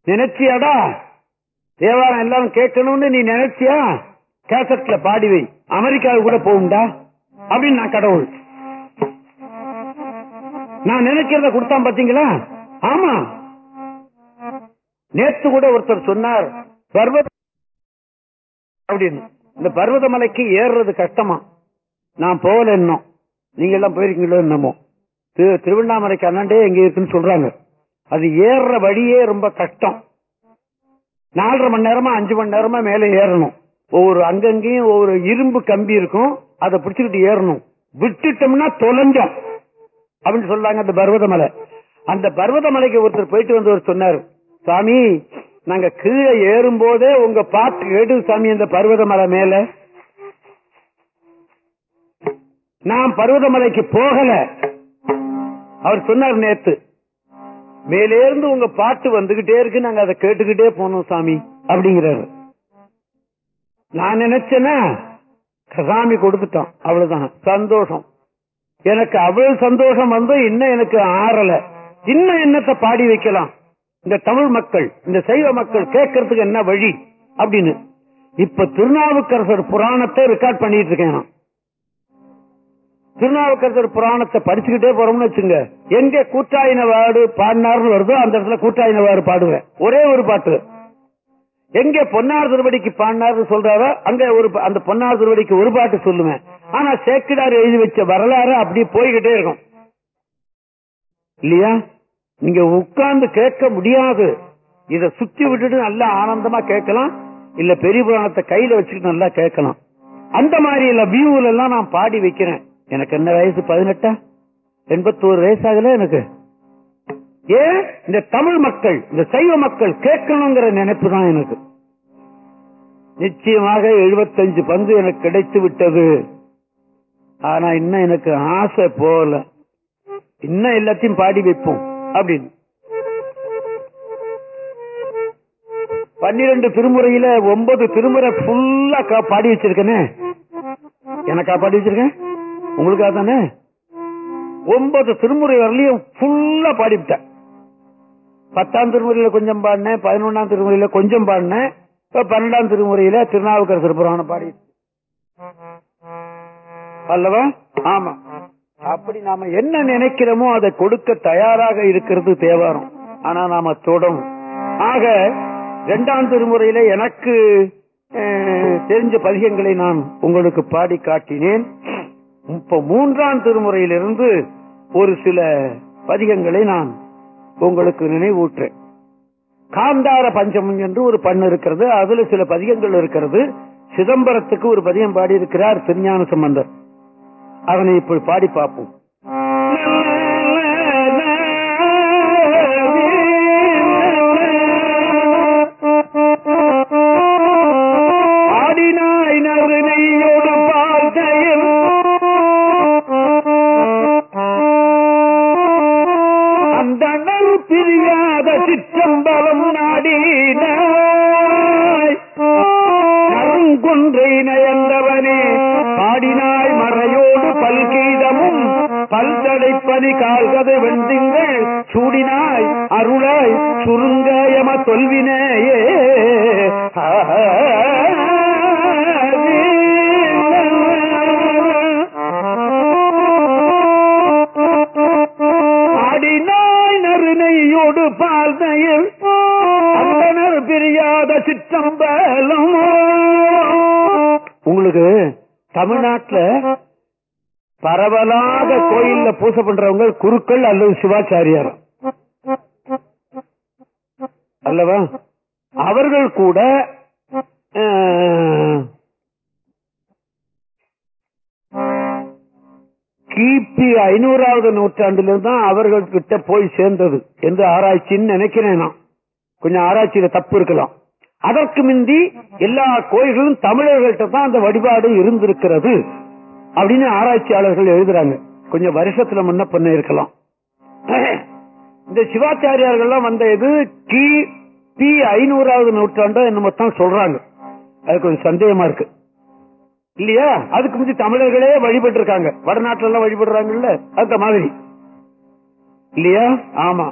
நினைச்சியாடா? தேவாரம் எல்லாரும் கேட்கணும்னு நீ நினைச்சியா? கேசட்ல பாடி வை. அமெரிக்காவுக்கு கூட போகும்டா. அப்படின்னு நான் கடவுள். நான் நினைக்கிறத கொடுத்தான் பாத்தீங்களா ஆமா. நேத்து கூட ஒருத்தர் சொன்னார் பர்வத அப்படின்னு. இந்த பர்வத மலைக்கு ஏறுறது கஷ்டமா? நான் போகல இன்னும். நீங்க எல்லாம் போயிருக்கீங்களோ என்னமோ. திரு- திருவண்ணாமலைக்கு அண்ணாண்டே எங்க இருக்குன்னு சொல்றாங்க. அது ஏறுற வழியே ரொம்ப கஷ்டம். நாலரை மணி நேரமா அஞ்சு மணி நேரமா மேல ஏறணும். ஒவ்வொரு அங்கங்கேயும் ஒவ்வொரு இரும்பு கம்பி இருக்கும். அதை பிடிச்சுக்கிட்டு ஏறணும். விட்டுட்டோம்னா தொலைஞ்சோம். அப்படின்னு சொல்றாங்க அந்த பர்வதமலை. அந்த பர்வதமலைக்கு ஒருத்தர் போயிட்டு வந்தவர் சொன்னார் சாமி நாங்க கீழே ஏறும் போதே உங்க பாட்டு கேட்டு சாமி இந்த பர்வத மேல. நான் பர்வதமலைக்கு போகல. அவர் சொன்னார் நேத்து மேலேருந்து உங்க பாட்டு வந்துகிட்டே இருக்கு நாங்க அதை கேட்டுக்கிட்டே போனோம் சாமி அப்படிங்கிறாரு. நான் நினைச்சேன்னா சாமி கொடுத்துட்டான் அவ்வளவுதான். சந்தோஷம். எனக்கு அவ்வளவு சந்தோஷம் வந்து இன்னும் எனக்கு ஆறல. இன்னும் என்னத்தை பாடி வைக்கலாம்? இந்த தமிழ் மக்கள் இந்த சைவ மக்கள் கேட்கறதுக்கு என்ன வழி? அப்படின்னு. இப்ப திருநாவுக்கரசர் புராணத்தை ரெக்கார்ட் பண்ணிட்டு இருக்கேன் நான் திருநாவுக்கரசர் புராணத்தை படிச்சுக்கிட்டே போறோம்னு வச்சுங்க. எங்க கூட்டாயின வாடு பாடினார்னு வருதோ அந்த இடத்துல கூட்டாயின வாடு பாடுவேன். ஒரே ஒரு பாட்டு. எங்க பொன்னார் திருவடிக்கு பாடினார்னு சொல்றாரோ அங்க ஒரு பா- அந்த பொன்னார் திருவடிக்கு ஒரு பாட்டு சொல்லுவேன். ஆனா சேக்கிடார் எழுதி வச்ச வரலாறு அப்படி போய்கிட்டே இருக்கும். இல்லையா? நீங்க உட்கார்ந்து கேட்க முடியாது. இத சுத்தி விட்டுட்டு நல்லா ஆனந்தமா கேட்கலாம். இல்ல பெரிய புராணத்தை கையில வச்சுக்கிட்டு நல்லா கேட்கலாம். அந்த மாதிரி இல்ல வியூல எல்லாம் நான் பாடி வைக்கிறேன். எனக்கு என்ன வயசு பதினெட்டா? எண்பத்தோரு வயசு ஆகல எனக்கு. ஏன் இந்த தமிழ் மக்கள் இந்த சைவ மக்கள் கேட்கணுங்கிற நினைப்பு தான் எனக்கு. நிச்சயமாக எழுபத்தஞ்சு பந்து எனக்கு கிடைத்து விட்டது. ஆனா இன்னும் எனக்கு ஆசை போல. இன்னும் எல்லாத்தையும் பாடி வைப்போம் அப்படின்னு. பன்னிரண்டு திருமுறையில ஒன்பது திருமுறை ஃபுல்லா கா- பாடி வச்சிருக்கேனே. எனக்கா பாடி வச்சிருக்கேன்? உங்களுக்காக தானே? ஒன்பது திருமுறை வரலையும் ஃபுல்லா பாடிவிட்டேன். பத்தாம் திருமுறையில கொஞ்சம் பாடினேன் பதினொன்னாம் திருமுறையில கொஞ்சம் பாடினேன் இப்ப பன்னெண்டாம் திருமுறையில திருநாவுக்கரசர் புராணம் பாடி அல்லவா? ஆமா. அப்படி நாம என்ன நினைக்கிறோமோ அதை கொடுக்க தயாராக இருக்கிறது தேவாரம். ஆனா நாம தொடரும் ஆக இரண்டாம் திருமுறையில எனக்கு தெரிஞ்ச பதிகங்களை நான் உங்களுக்கு பாடி காட்டினேன். இப்ப மூன்றாம் திருமுறையிலிருந்து ஒரு சில பதிகங்களை நான் உங்களுக்கு நினைவூற்றேன் காந்தார பஞ்சமம் என்று ஒரு பண்ணு இருக்கிறது. அதுல சில பதிகங்கள் இருக்கிறது. சிதம்பரத்துக்கு ஒரு பதியம் பாடி இருக்கிறார் திருஞான சம்பந்தர். அதனை இப்படி பாடி பார்ப்போம். ஆடினாய் சுருங்க எம தொல்வினேயே ஆடினாய் நறுநெய்யோடு பால் நெய்யில் அந்தனர் பிரியாத சிற்றம்பலம். உங்களுக்கு தமிழ்நாட்டுல பரவலாக கோயில்ல பூசை பண்றவங்க குருக்கள் அல்லது சிவாச்சாரியார். அல்லவா? அவர்கள் கூட கிபி ஐநூறாவது நூற்றாண்டிலிருந்து தான் அவர்கள் கிட்ட போய் சேர்ந்தது என்று ஆராய்ச்சின்னு நினைக்கிறேன் நான். கொஞ்சம் ஆராய்ச்சியில தப்பு இருக்கலாம். அதற்கு முந்தி எல்லா கோயில்களும் தமிழர்கள்ட்ட தான் அந்த வழிபாடு இருந்திருக்கிறது அப்படின்னு ஆராய்ச்சியாளர்கள் எழுதுறாங்க. கொஞ்சம் வருஷத்துல முன்ன பண்ண இருக்கலாம் இந்த சிவாச்சாரியார்கள்லாம் வந்த இது கி பி ஐநூறாவது நூற்றாண்டு என்ன தான் சொல்றாங்க. அது கொஞ்சம் சந்தேகமா இருக்கு. இல்லையா? அதுக்கு முந்தி தமிழர்களே வழிபட்டு இருக்காங்க வடநாட்டுல எல்லாம் வழிபடுறாங்கல்ல? அந்த மாதிரி. இல்லையா? ஆமா.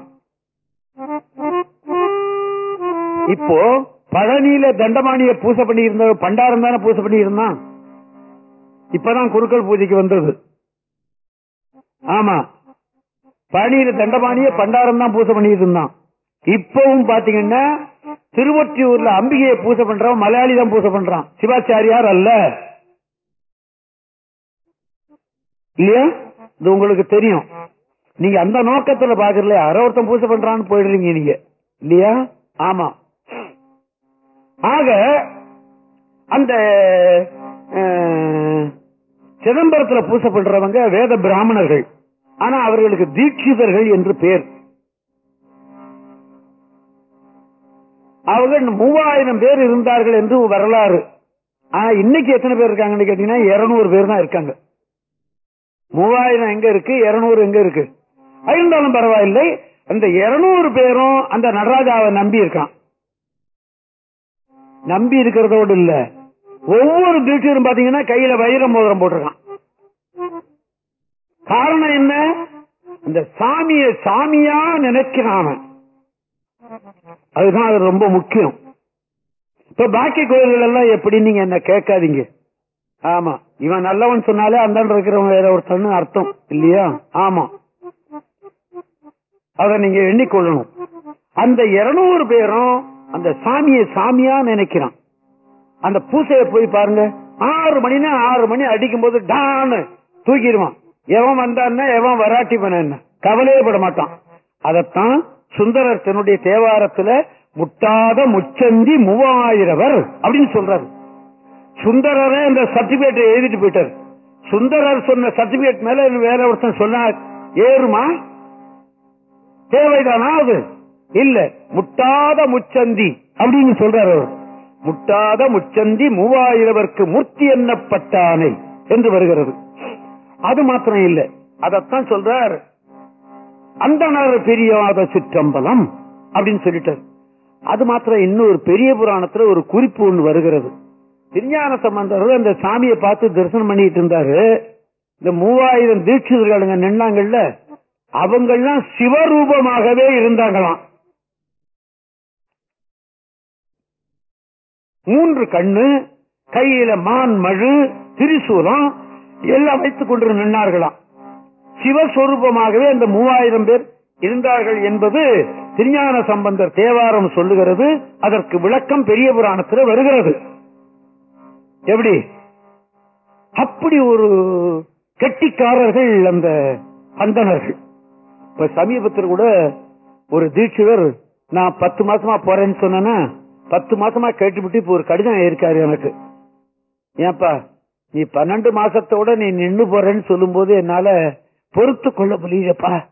இப்போ பழனியில தண்டமானிய பூசை பண்ணி இருந்த பண்டாரம் தானே பூசை பண்ணி இருந்தான் இப்பதான் குருக்கள் பூஜைக்கு வந்தது. ஆமா. பழனியில தண்டமானிய பண்டாரம் தான் பூசை பண்ணிட்டு இருந்தான் இப்பவும் பாத்தீங்கன்னா திருவொற்றியூர்ல அம்பிகையை பூசை பண்றவன் மலையாளி தான் பூசை பண்றான். சிவாச்சாரியார் அல்ல. இல்லையா? இது உங்களுக்கு தெரியும். நீங்க அந்த நோக்கத்துல பாக்குறல யாரோ ஒருத்தன் பூசை பண்றான்னு போயிடுறீங்க நீங்க. இல்லையா? ஆமா. ஆக அந்த சிதம்பரத்துல பூசை பண்றவங்க வேத பிராமணர்கள். ஆனா அவர்களுக்கு தீட்சிதர்கள் என்று பேர். அவங்க மூவாயிரம் பேர் இருந்தார்கள் என்று வரலாறு. ஆனா இன்னைக்கு எத்தனை பேர் இருக்காங்கன்னு கேட்டீங்கன்னா இருநூறு பேர் தான் இருக்காங்க. மூவாயிரம் எங்க இருக்கு? இருநூறு எங்க இருக்கு? இருந்தாலும் பரவாயில்லை. அந்த இருநூறு பேரும் அந்த நடராஜாவை நம்பி இருக்கான். நம்பி இருக்கிறதோடு இல்ல. ஒவ்வொரு தீட்சரும் பாத்தீங்கன்னா கையில வைர மோதிரம் போட்டிருக்கான். காரணம் என்ன? இந்த சாமிய சாமியா நினைக்கிறான் அவன். அதுதான் அது ரொம்ப முக்கியம். இப்ப பாக்கி கோயில்கள் எல்லாம் எப்படி? நீங்க என்ன கேட்காதீங்க. ஆமா. இவன் நல்லவன் சொன்னாலே அந்த இருக்கிறவங்க வேற ஒருத்தன் அர்த்தம். இல்லையா? ஆமா. அத நீங்க எண்ணிக்கொள்ளணும். அந்த இருநூறு பேரும் அந்த சாமியை சாமியா நினைக்கிறான். அந்த பூசைய போய் பாருங்க. ஆறு மணினா ஆறு மணி அடிக்கும் போது டான்னு தூக்கிடுவான். எவன் வந்தான்னா எவன் வராட்டி பண்ண கவலையே பட மாட்டான். அதத்தான் சுந்தரர் தன்னுடைய தேவாரத்துல முட்டாத முச்சந்தி மூவாயிரவர் அப்படின்னு சொல்றாரு. சுந்தரரே அந்த சர்டிபிகேட் எழுதிட்டு போயிட்டார். சுந்தரர் சொன்ன சர்டிபிகேட் மேல வேற ஒருத்தன் சொன்னா ஏறுமா? தேவைதானா அது? இல்ல. முட்டாத முச்சந்தி அப்படின்னு சொல்றாரு அவர். முட்டாத முச்சந்தி மூவாயிரவர்க்கு மூர்த்தி எண்ணப்பட்டானை என்று வருகிறது. அது மாத்திரம் இல்ல. அதத்தான் சொல்றார். அந்தனர் பெரியாத சிற்றம்பலம் அப்படின்னு சொல்லிட்டார். அது மாத்திரம் இன்னொரு பெரிய புராணத்துல ஒரு குறிப்பு ஒன்று வருகிறது. திருஞான சம்பந்தர் அந்த சாமியை பார்த்து தரிசனம் பண்ணிட்டு இருந்தாரு. இந்த மூவாயிரம் தீட்சிதர்களுங்க நின்னாங்கல்ல அவங்கெல்லாம் சிவரூபமாகவே இருந்தாங்களாம். மூன்று கண்ணு கையில மான் மழு திரிசூலம் எல்லாம் வைத்துக் கொண்டு நின்னார்களாம். சிவஸ்வரூபமாகவே அந்த மூவாயிரம் பேர் இருந்தார்கள் என்பது திருஞான சம்பந்தர் தேவாரம் சொல்லுகிறது. அதற்கு விளக்கம் பெரிய புராணத்தில் வருகிறது. எப்படி? அப்படி ஒரு கெட்டிக்காரர்கள் அந்த அந்தனர்கள் இப்ப சமீபத்தில் கூட ஒரு தீட்சிதர் நான் பத்து மாசமா போறேன்னு சொன்னேன்னா பத்து மாசமா கேட்டுவிட்டு இப்ப ஒரு கடிதம் இருக்காரு எனக்கு. ஏன்பா நீ பன்னெண்டு மாசத்தோட நீ நின்று போறேன்னு சொல்லும் போது என்னால பொறுத்து கொள்ள முடியலப்பா.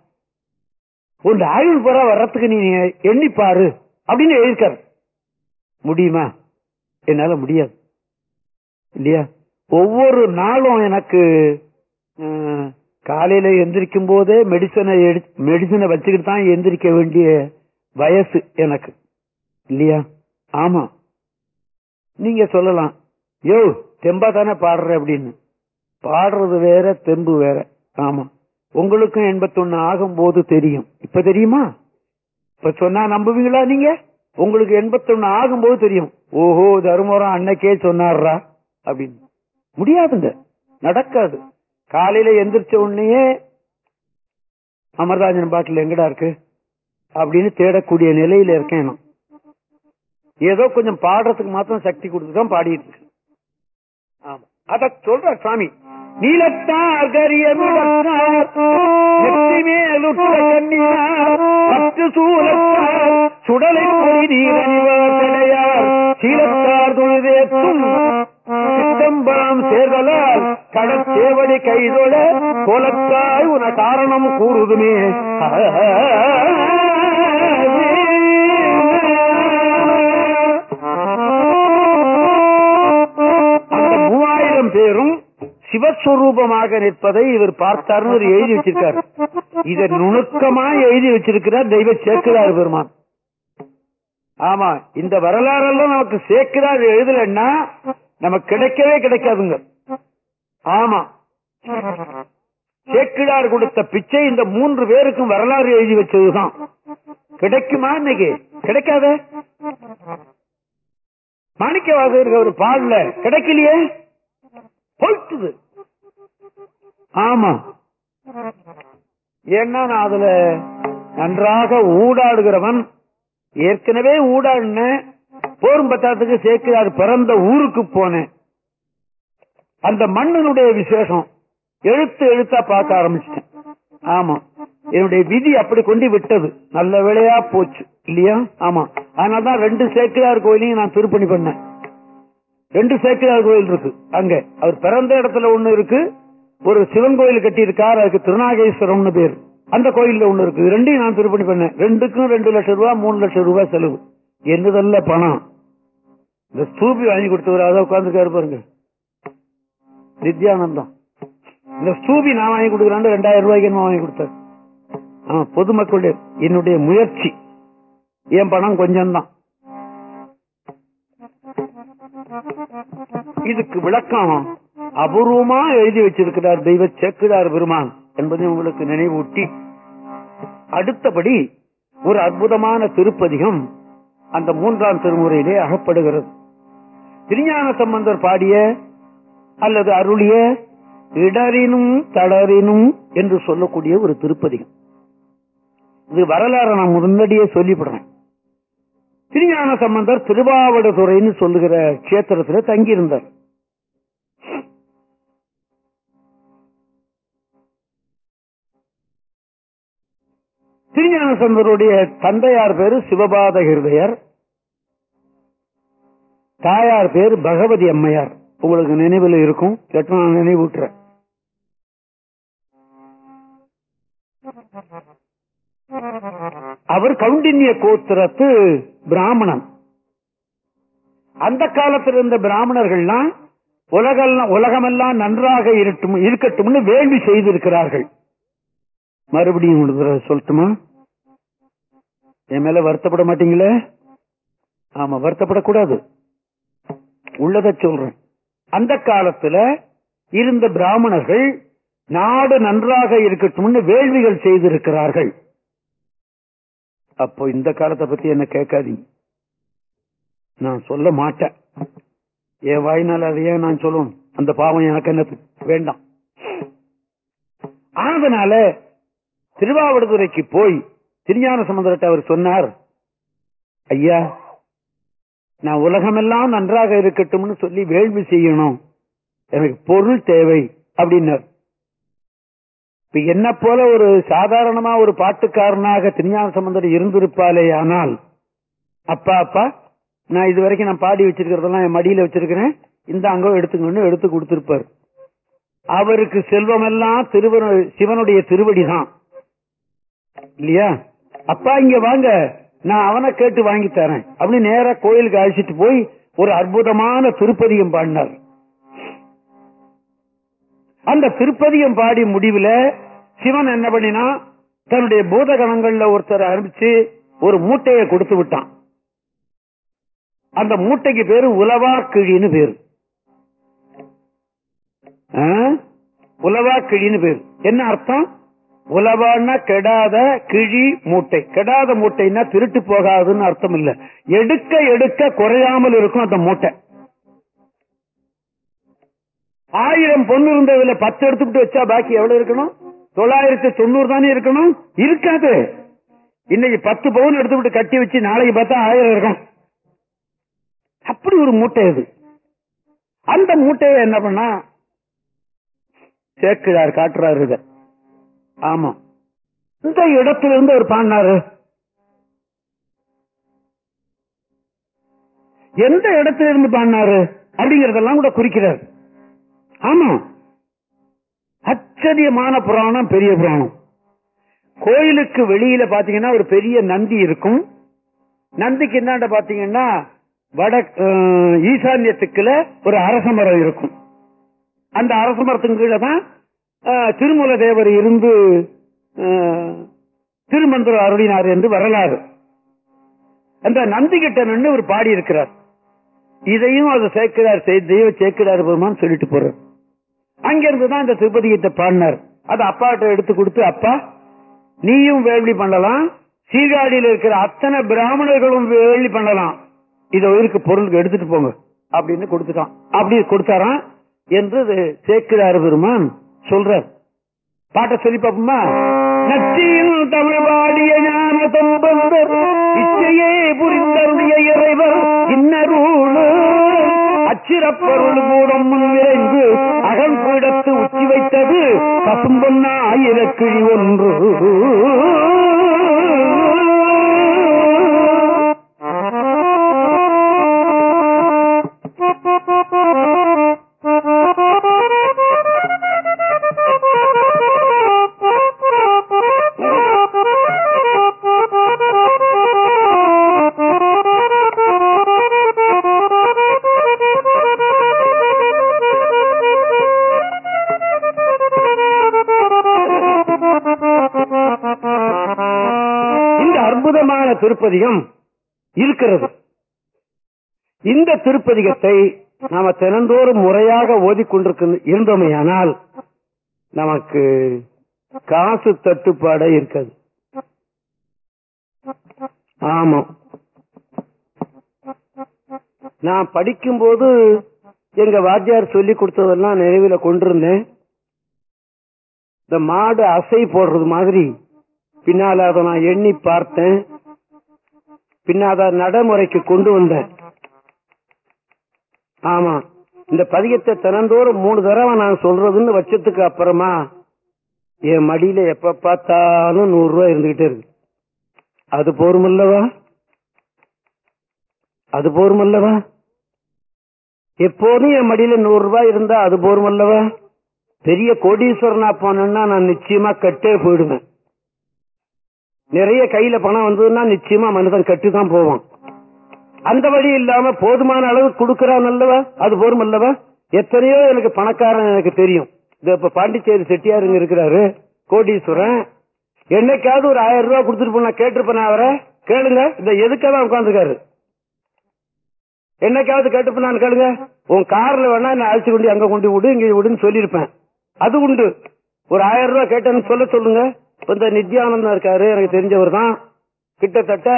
உன் ஆயுள் புற வர்றதுக்கு நீ எண்ணி அப்படின்னு எழுதிருக்காரு முடியுமா? என்னால முடியாது. இல்லையா? ஒவ்வொரு நாளும் எனக்கு காலையில எந்திரிக்கும் போதே மெடிசனை மெடிசனை வச்சுக்கிட்டு தான் எந்திரிக்க வேண்டிய வயசு எனக்கு. இல்லையா? ஆமா. நீங்க சொல்லலாம் யோ தெம்பா தானே பாடுற? அப்படின்னு. பாடுறது வேற தெம்பு வேற. ஆமா. உங்களுக்கும் எண்பத்தொன்னு ஆகும் போது தெரியும். இப்ப தெரியுமா? இப்ப சொன்னா நம்புவீங்களா நீங்க? உங்களுக்கு எண்பத்தொன்னு ஆகும் போது தெரியும். ஓஹோ தருமபுரம் அன்னைக்கே சொன்னார்ரா அப்படின்னு. முடியாதுங்க. நடக்காது. காலையில எந்திரிச்ச உடனேயே அமர்தாஜன் பாட்டில் எங்கடா இருக்கு? அப்படின்னு தேடக்கூடிய நிலையில இருக்கேன் நான். ஏதோ கொஞ்சம் பாடுறதுக்கு மாத்திரம் சக்தி கொடுத்துதான் பாடிட்டு இருக்கு ஆமா. அத சொல்ற சாமி. நீலத்தார் கரிய சுடலை பொறி நீரணிவார் சீலத்தார் தொழுதேத்தும் சித்தம்பரம் சேர்வலால் கடத்தேவடி கைதொழ கோலத்தாய் உன காரணம் கூறுதுமே. மூவாயிரம் பேரும் சிவஸ்வரூபமாக நிற்பதை இவர் பார்த்தார்னு ஒரு எழுதி வச்சிருக்காரு. இதை நுணுக்கமா எழுதி வச்சிருக்கிறார் தெய்வ சேர்க்கிறார் பெருமான். ஆமா இந்த வரலாறெல்லாம் நமக்கு சேர்க்கிறார் எழுதலன்னா நமக்கு கிடைக்கவே கிடைக்காதுங்க. ஆமா. சேக்கிழார் கொடுத்த பிச்சை இந்த மூன்று பேருக்கும் வரலாறு எழுதி வச்சதுதான். கிடைக்குமா இன்னைக்கு? கிடைக்காத. மாணிக்கவாசகருக்கு ஒரு பாடல. கிடைக்கலையே. போயிட்டுது ஆமா. ஏன்னா நான் அதுல நன்றாக ஊடாடுகிறவன். ஏற்கனவே ஊடாடின போரும் பத்தாத்துக்கு சேர்க்கிறார் பிறந்த ஊருக்கு போனேன். அந்த மண்ணினுடைய விசேஷம். எழுத்து எழுத்தா பார்க்க ஆரம்பிச்சிட்டேன். ஆமா. என்னுடைய விதி அப்படி கொண்டு விட்டது. நல்ல வேலையா போச்சு. இல்லையா? ஆமா. அதனாலதான் ரெண்டு சேக்கிரார் கோயிலையும் நான் திருப்பணி பண்ணேன். ரெண்டு சேக்கிரார் கோயில் இருக்கு. அங்க. அவர் பிறந்த இடத்துல ஒண்ணு இருக்கு. ஒரு சிவன் கோயில் கட்டி அதுக்கு திருநாகேஸ்வரம்னு பேர். அந்த கோயில்ல ஒண்ணு இருக்கு. ரெண்டையும் நான் திருப்பணி பண்ணேன். ரெண்டுக்கும் ரெண்டு லட்சம் ரூபாய் மூணு லட்சம் ரூபாய் செலவு. என்னதல்ல பணம். இந்த ஸ்தூபி வாங்கி கொடுத்தவர் அதை உட்காந்துக்காரு பாருங்க. நித்யானந்தம். இந்த ஸ்தூபி நான் வாங்கி கொடுக்குறான்னு ரெண்டாயிரம் ரூபாய்க்கு என்ன வாங்கி கொடுத்தார். ஆமா பொதுமக்களுடைய என்னுடைய முயற்சி. என் பணம் கொஞ்சம் தான் இதுக்கு விளக்கம் அபூர்வமா எழுதி வச்சிருக்கிறார் தெய்வ சேக்குதார் பெருமான் என்பதை உங்களுக்கு நினைவூட்டி அடுத்தபடி ஒரு அற்புதமான திருப்பதிகம் அந்த மூன்றாம் திருமுறையிலே அகப்படுகிறது. திருஞான சம்பந்தர் பாடிய அல்லது அருளிய இடரினும் தளரினும் என்று சொல்லக்கூடிய ஒரு திருப்பதிகம். இது வரலாறு நான் முன்னாடியே சொல்லிவிடுறேன். திருஞான சம்பந்தர் திருவாவடுதுறைன்னு சொல்லுகிற கஷேத்திரத்துல தங்கியிருந்தார். திருஞான சம்பந்தருடைய தந்தையார் பேரு சிவபாத ஹிருதயர். தாயார் பேர் பகவதி அம்மையார். உங்களுக்கு நினைவில் இருக்கும் கேட்டு நான் நினைவூட்டுறேன். அவர் கவுண்டின்ய கோத்திரத்து பிராமணன். அந்த காலத்தில் இருந்த பிராமணர்கள்லாம் உலகெல்லாம் உலகமெல்லாம் நன்றாக இருக்கட்டும் இருக்கட்டும்னு வேள்வி செய்திருக்கிறார்கள். மறுபடியும் சொல்லட்டுமா? என் மேல வருத்தப்பட மாட்டீங்களே? ஆமா வருத்தப்படக்கூடாது. உள்ளத சொல்றேன். அந்த காலத்துல இருந்த பிராமணர்கள் நாடு நன்றாக இருக்கட்டும்னு வேள்விகள் செய்திருக்கிறார்கள். அப்போ இந்த காலத்தை பத்தி என்ன கேட்காதீங்க. நான் சொல்ல மாட்டேன். என் வாய்னால அதையே நான் சொல்லணும் அந்த பாவம் எனக்கு என்ன வேண்டாம். அதனால திருவாவடுதுறைக்கு போய் திருஞான சமுதிரத்தை அவர் சொன்னார் ஐயா நான் உலகமெல்லாம் நன்றாக இருக்கட்டும்னு சொல்லி வேள்வி செய்யணும். எனக்கு பொருள் தேவை அப்படின்னார். இப்ப என்ன போல ஒரு சாதாரணமா ஒரு பாட்டுக்காரனாக திருஞான சம்பந்தர் இருந்திருப்பாளே ஆனால் அப்பா அப்பா நான் இது வரைக்கும் நான் பாடி வச்சிருக்கிறதெல்லாம் என் மடியில வச்சிருக்கிறேன். இந்த அங்கம் எடுத்துக்கணும்னு எடுத்து கொடுத்திருப்பார். அவருக்கு செல்வம் எல்லாம் திருவரு சிவனுடைய திருவடிதான். இல்லையா? அப்பா இங்க வாங்க. நான் அவனை கேட்டு வாங்கி தரேன். அப்படின்னு நேரா கோயிலுக்கு அழைச்சிட்டு போய் ஒரு அற்புதமான திருப்பதியம் பாடினார். அந்த திருப்பதியம் பாடி முடிவுல சிவன் என்ன பண்ணினா தன்னுடைய பூதகணங்கள்ல ஒருத்தர் ஆரம்பிச்சு ஒரு மூட்டையை கொடுத்து விட்டான். அந்த மூட்டைக்கு பேரு உலவா கிழின்னு பேரு. ஆ? உலவா கிழின்னு பேரு. என்ன அர்த்தம்? உலவான்னா கெடாத கிழி மூட்டை. கெடாத மூட்டைன்னா திருட்டு போகாதுன்னு அர்த்தம் இல்ல. எடுக்க எடுக்க குறையாமல் இருக்கும் அந்த மூட்டை. ஆயிரம் பொண்ணு இருந்ததுல பத்து எடுத்துக்கிட்டு வச்சா பாக்கி எவ்வளவு இருக்கணும்? தொள்ளாயிரத்தி தொண்ணூறு தானே இருக்கணும்? இருக்காது. இன்னைக்கு பத்து பவுன் எடுத்துக்கிட்டு கட்டி வச்சு நாளைக்கு பார்த்தா ஆயிரம் இருக்கும். அப்படி ஒரு மூட்டை அது அந்த மூட்டையை என்ன பண்ணா? சேர்க்கிறார் காட்டுறாரு இத. ஆமா. இந்த இடத்துல இருந்து அவர் பாடினாரு. எந்த இடத்துல இருந்து பாடினாரு? அப்படிங்கறதெல்லாம் கூட குறிக்கிறார். ஆமா. ஆச்சரியமான புராணம் பெரிய புராணம். கோயிலுக்கு வெளியில பாத்தீங்கன்னா ஒரு பெரிய நந்தி இருக்கும். நந்திக்கு என்னாண்ட பாத்தீங்கன்னா வட அஹ், ஈசான்யத்துக்குள்ள ஒரு அரச மரம் இருக்கும். அந்த அரச மரத்துக்கு கீழே தான் திருமூல தேவர் இருந்து திருமந்திர திருமந்திரம் அருளினார் என்று வரலாறு. அந்த நந்தி கிட்ட நின்று ஒரு பாடி இருக்கிறார். இதையும் அது சேர்க்கிறார் தெய்வ சேர்க்கிறார் பெருமான் சொல்லிட்டு போறார். அங்கிருந்து தான் இந்த திருப்பதி கிட்ட பாடினார். அது அப்பாட்ட எடுத்து கொடுத்து அப்பா நீயும் வேள்வி பண்ணலாம். சீர்காழியில் இருக்கிற அத்தனை பிராமணர்களும் வேள்வி பண்ணலாம். இத இருக்கு பொருளுக்கு எடுத்துட்டு போங்க. அப்படின்னு கொடுத்துட்டான். அப்படி கொடுத்தாராம் என்று இது சேக்கிரார் பெருமான் சொல்ற பாட்ட சொல்லி பாப்போமா நச்சியில் தமிழ் பாடிய ஞான தொம்பந்தர் இச்சையே புரிந்தருடைய இறைவர் இன்னரும் அச்சிறப்பொருள் கூடம் முன் அகல் கூடத்து உச்சி வைத்தது. பசும்பொன்னா ஆயிரக்கிழி ஒன்று. அற்புதமான திருப்பதிகம் இருக்கிறது. இந்த திருப்பதிகத்தை நாம தினந்தோறும் முறையாக ஓதிக்கொண்டிருக்க இருந்தோமையானால் நமக்கு காசு தட்டுப்பாடே இருக்காது. ஆமா. நான் படிக்கும்போது எங்க வாத்தியார் சொல்லி கொடுத்ததெல்லாம் நினைவுல கொண்டிருந்தேன். இந்த மாடு அசை போடுறது மாதிரி பின்னால அதை நான் எண்ணி பார்த்தேன். பின்னாத நடைமுறைக்கு கொண்டு வந்தேன். ஆமா இந்த பதிகத்தை தினந்தோறும் மூணு தடவை நான் சொல்றதுன்னு வச்சதுக்கு அப்புறமா என் மடியில எப்ப பார்த்தாலும் நூறு ரூபாய் இருந்துகிட்டே இருக்கு. அது போருமல்லவா அது போருமல்லவா எப்போதும் என் மடியில நூறு ரூபாய் இருந்தா அது போருமல்லவா பெரிய கோடீஸ்வரனா போனேன்னா நான் நிச்சயமா கட்டே போயிடுவேன். நிறைய கையில பணம் வந்ததுன்னா நிச்சயமா மனிதன் கட்டி தான் போவான். அந்த வழி இல்லாம போதுமான அளவு கொடுக்கறான் அல்லவா அது போரும் அல்லவா? எத்தனையோ எனக்கு பணக்காரன் எனக்கு தெரியும். இந்த இப்ப பாண்டிச்சேரி செட்டியாருங்க இருக்கிறாரு கோடீஸ்வரன். என்னைக்காவது ஒரு ஆயிரம் ரூபாய் கொடுத்துட்டு போனா கேட்டிருப்பேன் அவரை? கேளுங்க இந்த எதுக்காக உட்காந்துருக்காரு என்னைக்காவது கேட்டுப்பேன் கேளுங்க. உன் கார்ல வேணா என்ன அழைச்சு கொண்டு அங்க கொண்டு விடு இங்க விடுன்னு சொல்லியிருப்பேன். அது உண்டு. ஒரு ஆயிரம் ரூபாய் கேட்டேன்னு சொல்ல சொல்லுங்க. இந்த நித்யானந்தம் இருக்காரு எனக்கு தெரிஞ்சவர் தான். கிட்டத்தட்ட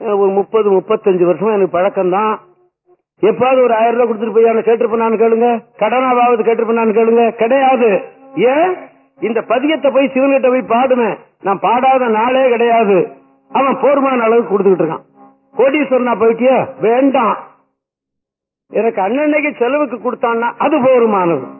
ஒரு முப்பது முப்பத்தஞ்சு வருஷமா எனக்கு பழக்கம் தான் எப்பாவது ஒரு ஆயிரம் ரூபாய் கொடுத்துட்டு போய் அவனை கேளுங்க. கடனாவது கேட்டிருப்பேன் கேளுங்க. கிடையாது. ஏன்? இந்த பதியத்தை போய் சிவன்கிட்ட போய் பாடுவேன். நான் பாடாத நாளே கிடையாது. அவன் போர்மான அளவுக்கு கொடுத்துக்கிட்டு இருக்கான். கோடீஸ்வரனா போயிட்டியா? வேண்டாம். எனக்கு அன்னன்னைக்கு செலவுக்கு கொடுத்தான்னா அது போருமானது.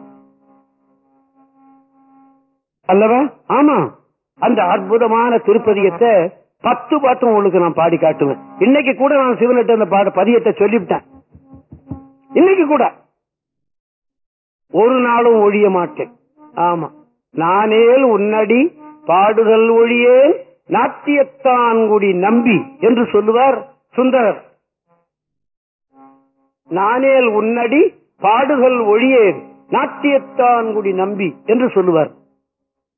அல்லவா? ஆமா. அந்த அற்புதமான திருப்பதியத்தை பத்து பாட்டும் உங்களுக்கு நான் பாடி காட்டுவேன். இன்னைக்கு கூட நான் சிவனிட்ட அந்த பாட பதியத்தை சொல்லிவிட்டேன். இன்னைக்கு கூட. ஒரு நாளும் ஒழிய மாட்டேன். ஆமா. நானேல் உன்னடி பாடுதல் ஒழியேன் நாட்டியத்தான் குடி நம்பி என்று சொல்லுவார் சுந்தரர். நானேல் உன்னடி பாடுதல் ஒழியேன் நாட்டியத்தான் குடி நம்பி என்று சொல்லுவார்.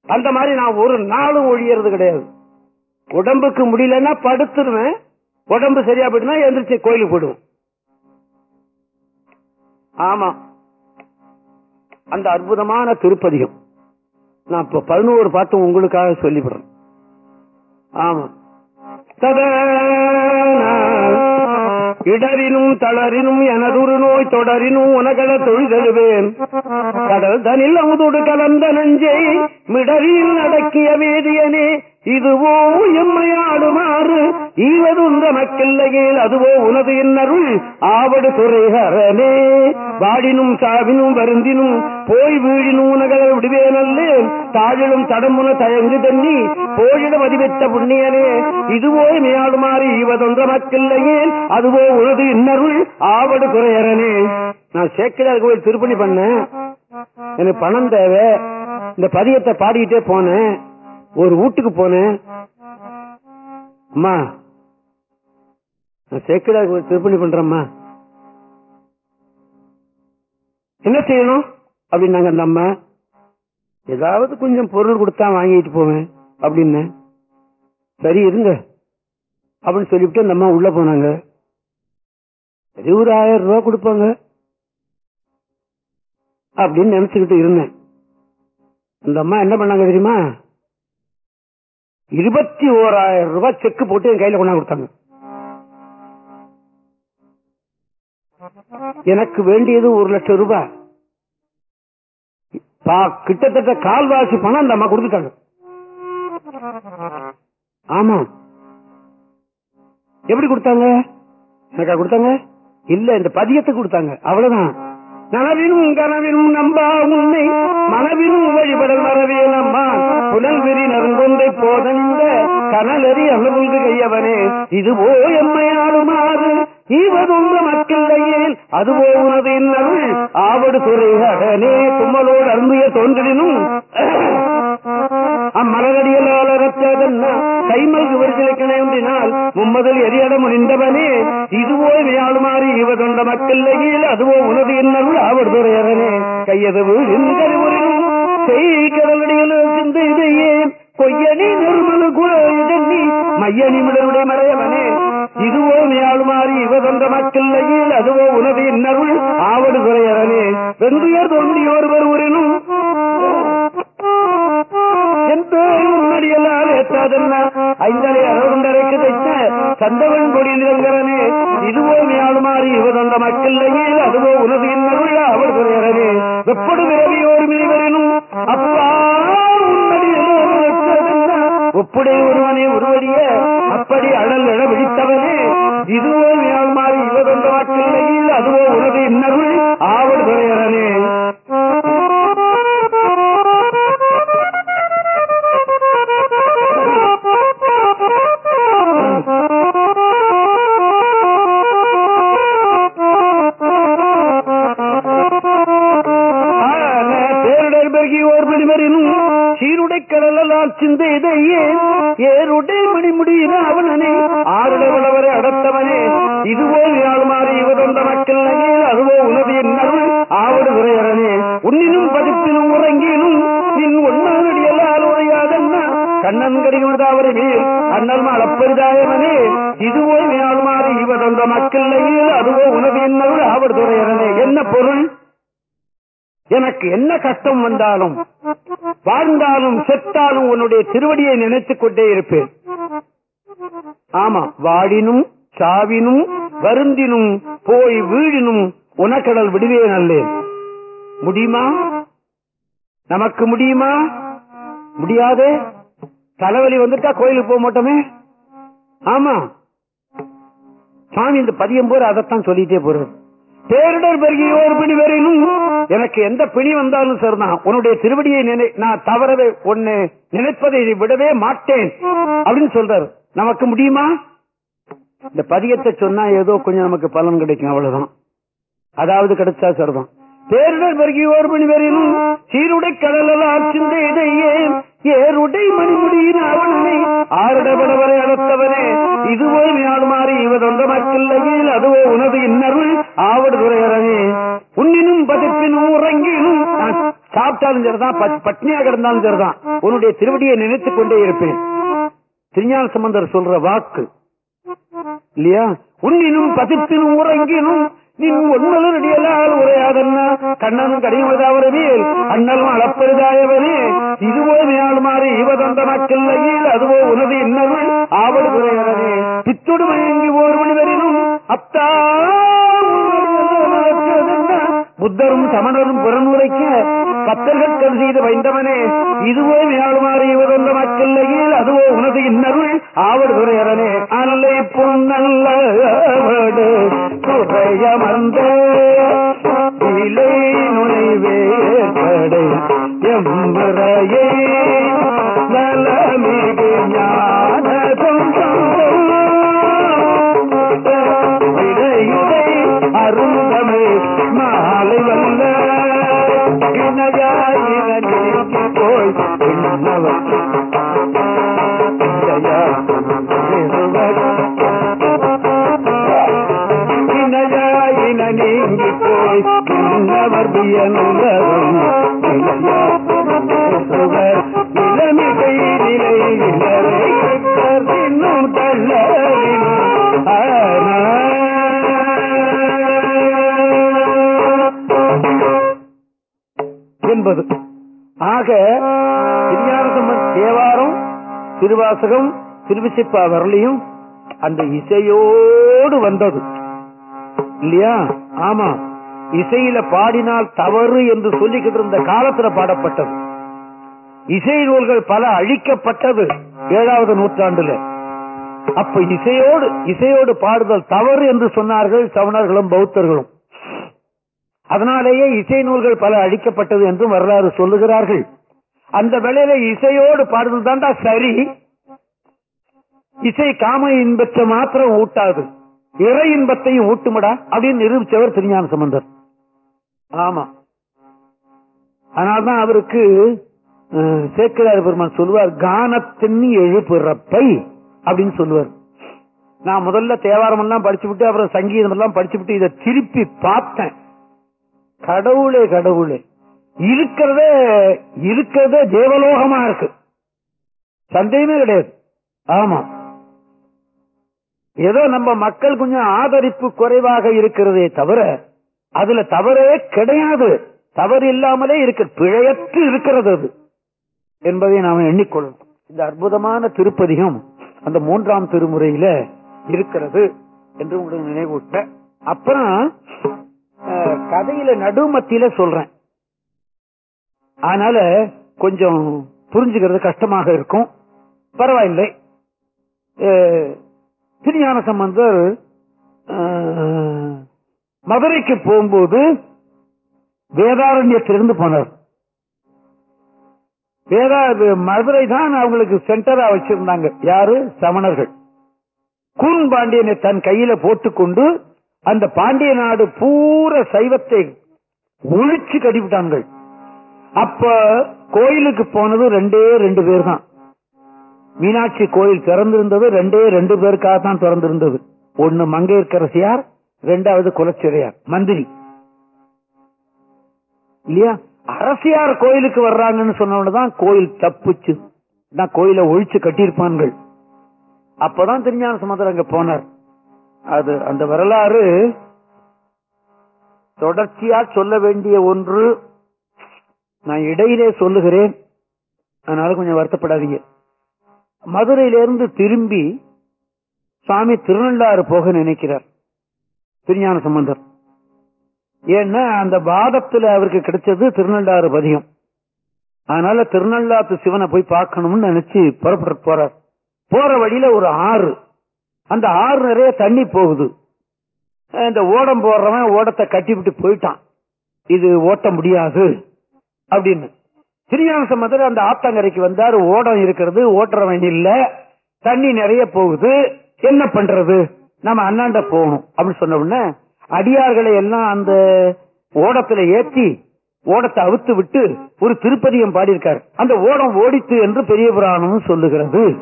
அந்த மாதிரி நான் ஒரு நாளும் ஒழியறது கிடையாது. உடம்புக்கு முடியலன்னா படுத்துருவேன். உடம்பு சரியா போயிட்டுனா எந்திரிச்சு கோயிலுக்கு போயிடுவேன் ஆமா. அந்த அற்புதமான திருப்பதிகம். நான் இப்ப பதினோரு பாத்து உங்களுக்காக சொல்லிவிடுறேன். ஆமா. ததா இடரினும் தளரினும் எனதுரு நோய் தொடரினும் உனகள தொழுதழுவேன். கடல் தனில் அமுதோடு கலந்த நஞ்சை மிடரில் அடக்கிய வேதியனே இதுவோ எம்மையாடுமாறு ஈவதுந்த மக்களில் அதுவோ உனது இன்னருள் ஆவடு துறைகரனே. வாடினும் சாவினும் வருந்தினும் போய் வீழினும் உனகளை விடுவேனல்லேன் தாழிலும் தடமுன தயங்கு தண்ணி போயிடம் அதிவித்த புண்ணியனே. இதுவோ மேயாடுமாறு ஈவதொன்ற மக்களில்லையே அதுவோ உனது இன்னருள் ஆவடு குறையரனே நான் சேக்கிரார் கோயில் திருப்பணி பண்ணேன். எனக்கு பணம் தேவை. இந்த பதியத்தை பாடிக்கிட்டே போனேன். ஒரு வீட்டுக்கு போனேன். அம்மா நான் சேக்கடா திருப்பணி பண்றேம்மா. என்ன செய்யணும்? அப்படின்னாங்க அந்த அம்மா. ஏதாவது கொஞ்சம் பொருள் கொடுத்தா வாங்கிட்டு போவேன் அப்படின்னு சரி இருங்க அப்படின்னு சொல்லிவிட்டு அந்த அம்மா உள்ள போனாங்க. சரி ஒரு ஆயிரம் ரூபாய் கொடுப்பாங்க அப்படின்னு நினைச்சுக்கிட்டு இருந்தேன். அந்த அம்மா என்ன பண்ணாங்க தெரியுமா? இருபத்தி ஓராயிரம் ரூபாய் செக் போட்டு என் கையில கொண்டாந்து கொடுத்தாங்க. எனக்கு வேண்டியது ஒரு லட்சம் ரூபாய். கிட்டத்தட்ட கால்வாசி பணம் அந்த அம்மா கொடுத்துட்டாங்க. ஆமா. எப்படி கொடுத்தாங்க? எனக்கா கொடுத்தாங்க? இல்ல இந்த பதியத்தை கொடுத்தாங்க. அவ்வளவுதான். நனவினும் கனவினும் நம்பா உன்னை மனவினும் வழிபட வரவே நம்மா. புலல் வெறி நறுங்கொன்றை போதனிந்த கனலறி அழுகுந்து கையவனே. இதுவோ எம்மை ஆடுமாறு ஈவதொன்ற மக்களிடையேல் அதுவோ உனது இன்னருள் ஆவடு துறை அடனே தும்மலோடு அருந்திய தோன்றினும் அம்மலரடியலாளரத்ததென்ன கைமல்கு விரிசிலைக்கணையொன்றினால் மும்மதில் எரியட முனிந்தவனே இதுவோ வியாழுமாறி இவதொண்ட மக்களிடையில் அதுவோ உனது இன்னருள் ஆவடு துறையரனே கையதவு இன்கருவுரினும் செய்கடலடியில் சிந்து இதையே கொய்யணி நிர்மலு குழி மையணி மிடருடைய மறையவனே. இதுவோ நியாளுமாறி இவதொன்ற மக்களிடையில் அதுவோ உனது இன்னருள் ஆவடு துறையரனே வெந்துயர் தோன்றி ஒருவர் உரினும். என்படியெல்லாம் ஏற்றாதென்ன? ஐந்தரை அறவுண்டரைக்கு தைத்த சந்தவன் கொடி நிறங்கரனே இதுவோ மியாளுமாறி இவதந்த மக்களிடையே அதுவோ உனது இன்னருள் ஆவடு துறையரனே வெப்படு விரவியோர் மினிவரினும். அப்பா உன்னடியெல்லாம் ஒப்புடைய ஒருவனே உருவடிய அப்படி அழல் எழ பேருடர் மணிமரினும் சீருடை கடலால் சிந்தையே ஏருடை மணிமுடியின அவனே ஆருட விளவரை அடத்தவனே. இதுவோ யாழ்மாறி இவதொந்த மக்கள் நகையில் அதுவோ உனது என்னருள் ஆவடு உரையரனே. உன்னினும் பதிப்பினும் உறங்கினும் நின் ஒன்னானடியலால் உரையாதன்னா? கண்ணன் கடிகமதாவரை மேல் அண்ணல் அளப்பரிதாயவனே இதுவோ யாழ்மாறி இவதொந்த மக்கள் நகையில் அதுவோ உனது என்னருள் ஆவடு துறையரனே என்ன பொருள்? எனக்கு என்ன கஷ்டம் வந்தாலும் வாழ்ந்தாலும் செத்தாலும் உன்னுடைய திருவடியை நினைத்துக் கொண்டே இருப்பேன். ஆமா வாடினும் சாவினும் வருந்தினும் போய் வீழினும் உனக்கடல் விடுவே நல்லேன் முடியுமா? நமக்கு முடியுமா? முடியாது. தலைவலி வந்துட்டா கோயிலுக்கு போக மாட்டோமே. ஆமா. சாமி இந்த பதியம் போற அதைத்தான் சொல்லிட்டே போறது. பேரிடர் பெருகியோர் பிடி வரையிலும் எனக்கு எந்த பிணி வந்தாலும் சரிதான் உன்னுடைய திருவடியை நான் தவறவே ஒன்னு நினைப்பதை விடவே மாட்டேன். அப்படின்னு சொல்றாரு. நமக்கு முடியுமா? இந்த பதியத்தை சொன்னா ஏதோ கொஞ்சம் நமக்கு பலன் கிடைக்கும் அவ்வளவுதான். அதாவது கிடைச்சா சரிதான். பேரிடர் பெருகியோர் மணி வரையிலும் சீருடை கடலில் சிந்த இதையே ஏருடை மணிமுடியின் அவனை ஆருடபடவரை அடத்தவனே இதுவோ நாடுமாறி இவதொந்த மக்கள் அதுவோ உனது இன்னருள் ஆவடு துறையரனே. உன்னினும் பதிப்பினும் உறங்கினும் சாப்பிட்டாலும் சரிதான் பட்னியாக இருந்தாலும் சரிதான். உன்னுடைய திருவடியை நினைத்துக் கொண்டே இருப்பேன். திருஞான சம்பந்தர் சொல்ற வாக்கு இல்லையா? உன்னினும் பதிப்பினும் உறங்கினும் நின் ஒன்மலரடியலால் உரையாதன்னா கண்ணனும் கடிமதாவரவேல் அண்ணலும் அளப்பெரிதாயவனே? இதுவோ நாள் இவதந்த மக்கள் நகையில் அதுவோ உனது இன்னருள் ஆவடு குறையறனே பித்தொடு ஓர் மணி வரினும் அத்தா புத்தரும் சமணரும் புறநுரைக்க பத்தர்கள் கல் செய்து வைந்தவனே இதுவோ வியாழுமாறு இவதொந்த மக்கள் அதுவோ உனது இன்னருள் ஆவடு துறையரனே. அல்லை பொன்னல்லவடு குறையமர்ந்த இலை நுழைவேற்படை எம்பரையே நலமிகு ஞான இளமிகை நிலை இன்னும் என்பது. ஆக திருஞானசம்பந்த தேவாரம் திருவாசகம் திருவிசிப்பா வரலையும் அந்த இசையோடு வந்தது. இல்லையா? ஆமா. இசையில பாடினால் தவறு என்று சொல்லிக்கிட்டு இருந்த காலத்துல பாடப்பட்டது. இசை நூல்கள் பல அழிக்கப்பட்டது ஏழாவது நூற்றாண்டுல. அப்ப இசையோடு இசையோடு பாடுதல் தவறு என்று சொன்னார்கள் சவணர்களும் பௌத்தர்களும். அதனாலேயே இசை நூல்கள் பல அழிக்கப்பட்டது என்று வரலாறு சொல்லுகிறார்கள். அந்த வேளையில இசையோடு பாடுதல் தாண்டா சரி. இசை காம இன்பத்தை மாத்திரம் ஊட்டாது. இறை இன்பத்தையும் ஊட்டுமடா அப்படின்னு நிரூபிச்சவர் திருஞான சம்பந்தர். ஆமா. அதனால்தான் அவருக்கு சேக்கிரார் பெருமான் சொல்லுவார் கானத்தின் எழுப்பிறப்பை அப்படின்னு சொல்லுவார். நான் முதல்ல தேவாரம் எல்லாம் படிச்சு விட்டு அப்புறம் சங்கீதம் எல்லாம் படிச்சு விட்டு இதை திருப்பி பார்த்தேன். கடவுளே கடவுளே. இருக்கிறதே இருக்கிறதே தேவலோகமா இருக்கு. சந்தேகமே கிடையாது. ஆமா. ஏதோ நம்ம மக்கள் கொஞ்சம் ஆதரிப்பு குறைவாக இருக்கிறதே தவிர அதுல தவறே கிடையாது. தவறு இல்லாமலே இருக்க பிழையற்று இருக்கிறது அது. என்பதை நாம் எண்ணிக்கொள்ளணும் இந்த அற்புதமான திருப்பதிகம் அந்த மூன்றாம் திருமுறையில இருக்கிறது என்று உங்களுக்கு நினைவூட்ட. அப்புறம் கதையில நடுமத்தியில சொல்றேன். அதனால கொஞ்சம் புரிஞ்சுக்கிறது கஷ்டமாக இருக்கும். பரவாயில்லை. திருஞான சம்பந்தர் மதுரைக்கு போகும்போது வேதாரண்யத்திலிருந்து போனார். வேதா மதுரை தான் அவங்களுக்கு சென்டரா வச்சிருந்தாங்க. யாரு? சமணர்கள். கூன் பாண்டியனை தன் கையில போட்டுக்கொண்டு அந்த பாண்டிய நாடு பூர சைவத்தை ஒழிச்சு கட்டிவிட்டாங்க அப்ப கோயிலுக்கு போனது ரெண்டே ரெண்டு பேர் தான் மீனாட்சி கோயில் திறந்திருந்தது ரெண்டே ரெண்டு பேருக்காக தான் திறந்திருந்தது ஒன்னு மங்கையர்க்கரசியார் ரெண்டாவது குலச்சிறையார் மந்திரி. இல்லையா? அரசியார் கோயிலுக்கு வர்றாங்கன்னு சொன்னவனதான் கோயில் தப்புச்சு. நான் கோயில ஒழிச்சு கட்டியிருப்பான்கள். அப்பதான் திருஞான சமுதர் அங்க போனார். அது அந்த வரலாறு தொடர்ச்சியா சொல்ல வேண்டிய ஒன்று. நான் இடையிலே சொல்லுகிறேன். அதனால கொஞ்சம் வருத்தப்படாதீங்க. மதுரையிலிருந்து திரும்பி சுவாமி திருநள்ளாறு போக நினைக்கிறார். திருஞான சம்பந்தர். ஏன்னா அந்த பாதத்துல அவருக்கு கிடைச்சது திருநள்ளாறு பதிகம். அதனால திருநள்ளாத்து சிவனை போய் பார்க்கணும்னு நினைச்சு புறப்பட்டு போறார். போற வழியில ஒரு ஆறு. அந்த ஆறு நிறைய தண்ணி போகுது. இந்த ஓடம் போடுறவன் ஓடத்தை கட்டிவிட்டு போயிட்டான். இது ஓட்ட முடியாது அப்படின்னு. திருஞான சம்பந்தர் அந்த ஆத்தங்கரைக்கு வந்தாரு. ஓடம் இருக்கிறது ஓட்டுறவன் இல்ல. தண்ணி நிறைய போகுது. என்ன பண்றது? நம்ம அண்ணாண்ட போகணும். அப்படின்னு சொன்ன உடனே அடியார்களை எல்லாம் அந்த ஓடத்துல ஏற்றி ஓடத்தை அவுத்து விட்டு ஒரு திருப்பதியம் பாடியிருக்கார். அந்த ஓடம் ஓடித்து என்று பெரிய புராணம் சொல்லுகிறது.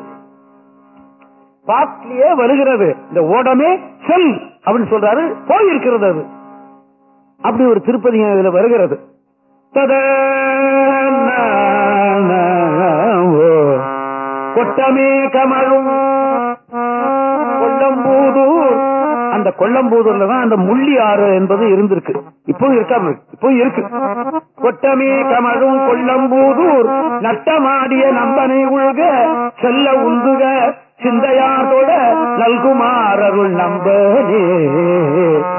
பாட்டிலேயே வருகிறது. இந்த ஓடமே செல் அப்படின்னு சொல்றாரு. போயிருக்கிறது அது. அப்படி ஒரு திருப்பதியம் இதுல வருகிறது. கொட்டமே கமழும் அந்த கொல்லம்பூதூர்ல தான் அந்த முள்ளி ஆறு என்பது இருந்திருக்கு. இப்போ இருக்காம இப்போ இருக்கு. கொட்டமே கமழும் கொல்லம்பூதூர் நட்டமாடிய நம்பனை உள்க செல்ல உந்துக சிந்தையாதோட நல்குமாரருள் நம்பனே.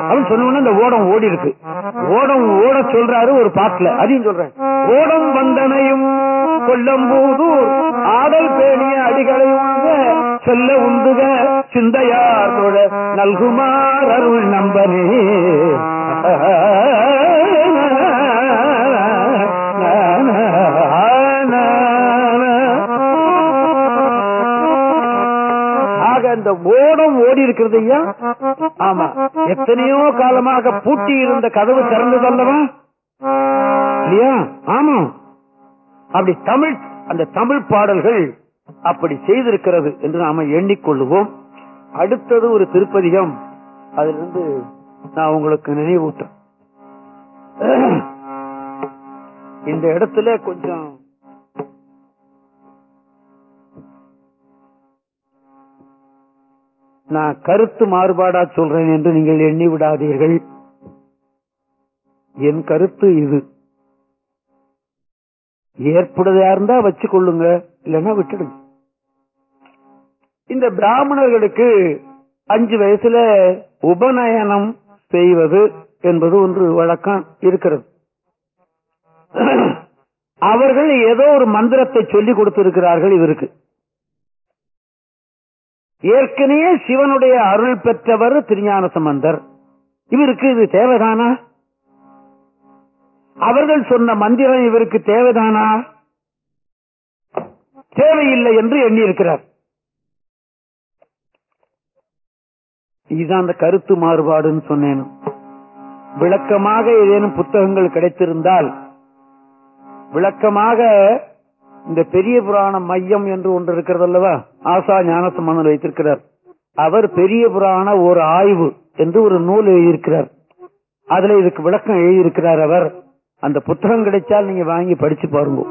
அப்படின்னு சொன்ன இந்த ஓடம் ஓடி இருக்கு ஓடம் ஓட சொல்றாரு ஒரு பாட்டுல. அதையும் சொல்றேன். ஓடம் வந்தனையும் கொல்லம்பூதூர் ஆடல் பேணிய அடிகளை உண்க செல்ல உந்துக சிந்தையார் நல்குமார் அருள் நம்பனே. ஆக ஓடம் ஓடி இருக்கிறது ஐயா. ஆமா எத்தனையோ காலமாக பூட்டி இருந்த கதவு திறந்து அல்லவா இல்லையா? ஆமா அப்படி தமிழ் அந்த தமிழ் பாடல்கள் அப்படி செய்திருக்கிறது என்று நாம எண்ணிக்கொள்ளுவோம். அடுத்தது ஒரு திருப்பதிகம். அதிலிருந்து நான் உங்களுக்கு நினைவூட்டேன் இந்த இடத்துல கொஞ்சம் நான் கருத்து மாறுபாடா சொல்றேன் என்று நீங்கள் எண்ணி விடாதீர்கள் என் கருத்து இது. ஏற்புடையதா இருந்தா வச்சு கொள்ளுங்க இல்லைன்னா விட்டுடுங்க. இந்த பிராமணர்களுக்கு அஞ்சு வயசுல உபநயனம் செய்வது என்பது ஒன்று வழக்கம் இருக்கிறது. அவர்கள் ஏதோ ஒரு மந்திரத்தை சொல்லிக் கொடுத்திருக்கிறார்கள் இவருக்கு. ஏற்கனவே சிவனுடைய அருள் பெற்றவர் திருஞான சம்பந்தர். இவருக்கு இது தேவைதானா? அவர்கள் சொன்ன மந்திரம் இவருக்கு தேவைதானா? தேவையில்லை என்று எண்ணியிருக்கிறார். இதுதான் அந்த கருத்து மாறுபாடுன்னு சொன்னேன். விளக்கமாக ஏதேனும் புத்தகங்கள் கிடைத்திருந்தால் விளக்கமாக இந்த பெரிய புராண மையம் என்று ஒன்று இருக்கிறது அல்லவா? ஆசா ஞானசம்பந்தன் வைத்திருக்கிறார். அவர் பெரிய புராண ஒரு ஆய்வு என்று ஒரு நூல் எழுதியிருக்கிறார். அதுல இதுக்கு விளக்கம் எழுதியிருக்கிறார் அவர். அந்த புத்தகம் கிடைச்சால் நீங்க வாங்கி படிச்சு பாருங்க.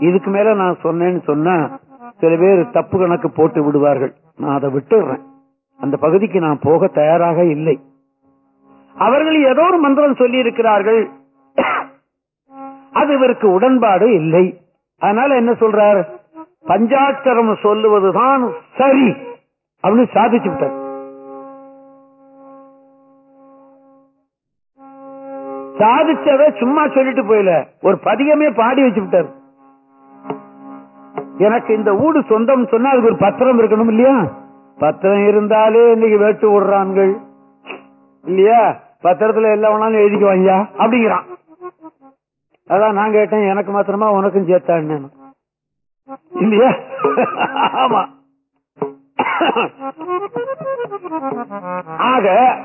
இதுக்கு மேல நான் சொன்னேன்னு சொன்னா சில பேர் தப்பு கணக்கு போட்டு விடுவார்கள். நான் அதை விட்டுடுறேன். அந்த பகுதிக்கு நான் போக தயாராக இல்லை. அவர்கள் ஏதோ ஒரு மந்திரம் சொல்லி இருக்கிறார்கள் அது இவருக்கு உடன்பாடு இல்லை. அதனால என்ன சொல்றார்? பஞ்சாட்சரம் சொல்லுவதுதான் சரி. அப்படின்னு சாதிச்சு விட்டார். சாதிச்சத சும்மா சொல்லிட்டு போயில. ஒரு பதிகமே பாடி வச்சு விட்டார். எனக்கு இந்த ஊடு சொந்தம் சொன்னா அதுக்கு ஒரு பத்திரம் இருக்கணும் இல்லையா? பத்திரம் இருந்தாலே இன்னைக்கு வேட்டு விடுறான்கள். இல்லையா? பத்திரத்துல எல்லாம் வேணாலும் வாங்கியா அப்படிங்கிறான். அதான் நான் கேட்டேன் எனக்கு மாத்திரமா உனக்கும் சேர்த்தான்னு. இல்லையா? ஆமா. ஆக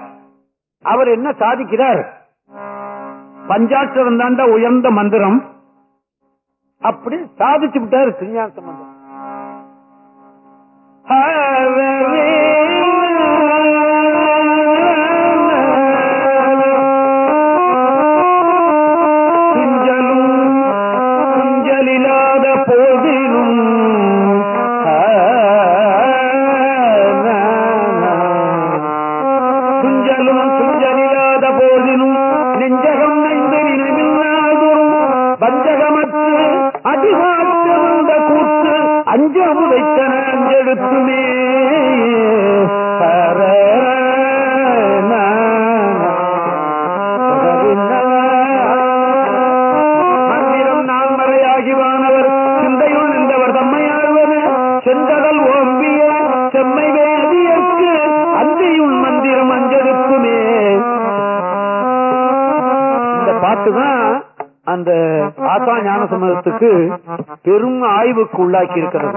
அவர் என்ன சாதிக்கிறார்? பஞ்சாட்சரம் தாண்டா உயர்ந்த மந்திரம். அப்படி சாதிச்சு விட்டாரு திருஞான சம்பந்தம் கூத்து அஞ்ச உதைத்தன அஞ்செடுத்துமே மந்திரம் நான் சிந்தையுள் நின்றவர் செந்தடல் ஓம்பிய செம்மை வேதியற்கு மந்திரம் இந்த அந்த ஆசா ஞான சம்மதத்துக்கு பெரும் ஆய்வுக்கு உள்ளாக்கி இருக்கிறது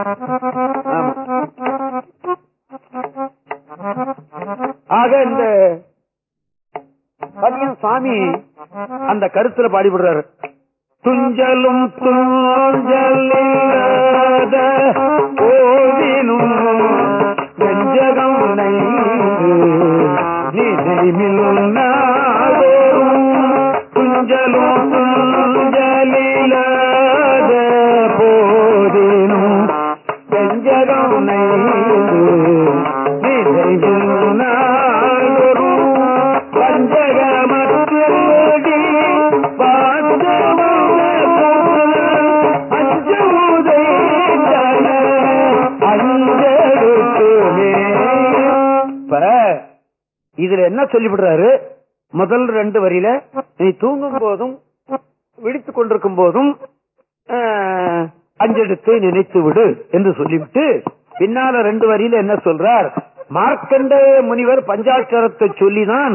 ஆக இந்த பதியம் சுவாமி அந்த கருத்துல பாடிவிடுறாரு. துஞ்சலும் துஞ்சலில்லாத போதினும் நெஞ்சகம் நைந்து நினைவில் இதுல என்ன சொல்லிவிடுறாரு? முதல் ரெண்டு வரியில நீ தூங்கும் போதும் விழித்துக் கொண்டிருக்கும் போதும் அஞ்செடுத்து நினைத்து விடு என்று சொல்லிவிட்டு பின்னால ரெண்டு வரியில என்ன சொல்றார்? மார்க்கண்டேய முனிவர் பஞ்சாட்சரத்தை சொல்லிதான்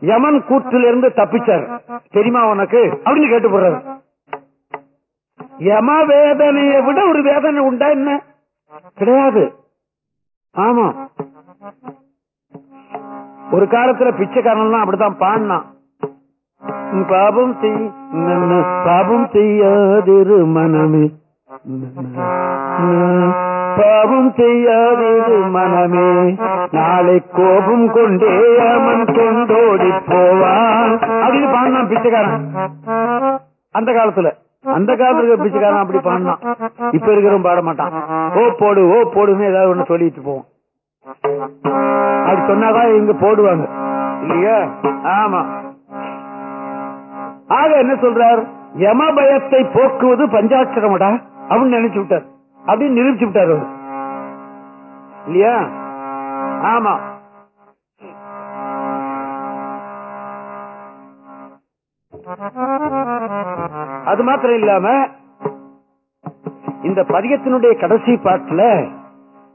யமன் கூற்றிலிருந்து தப்பிச்சார். தெரியுமா உனக்கு? அப்படின்னு கேட்டு போறாரு. யம வேதனையை விட ஒரு வேதனை உண்டா என்ன? கிடையாது. ஆமா. ஒரு காலத்துல பிச்சைக்காரன் அப்படித்தான் பாடினான். பாபம் செய் பாபம் செய்யாதிரு மனமே. பாவம் செய்யாதிரு மனமே. நாளை கோபம் கொண்டே அவன் கொண்டோடி போவான். அப்படின்னு பாடினான் பிச்சைக்காரன். அந்த காலத்துல அந்த காலத்துல இருக்கிற பிச்சைக்காரன் அப்படி பாடினான். இப்ப இருக்கிறவன் பாட மாட்டான். ஓ போடு ஓ போடுன்னு ஏதாவது ஒண்ணு சொல்லிட்டு போவோம் அப்படி சொன்னாதான் இங்க போடுவாங்க. இல்லையா? ஆமா. ஆக என்ன சொல்றார்? யம பயத்தை போக்குவது பஞ்சாட்சரமடா? அப்படின்னு நினைச்சு விட்டார். அப்படின்னு நிரூபிச்சு விட்டார் அவர். இல்லையா? ஆமா. அது மாத்திரம் இல்லாம இந்த பதியத்தினுடைய கடைசி பாட்டுல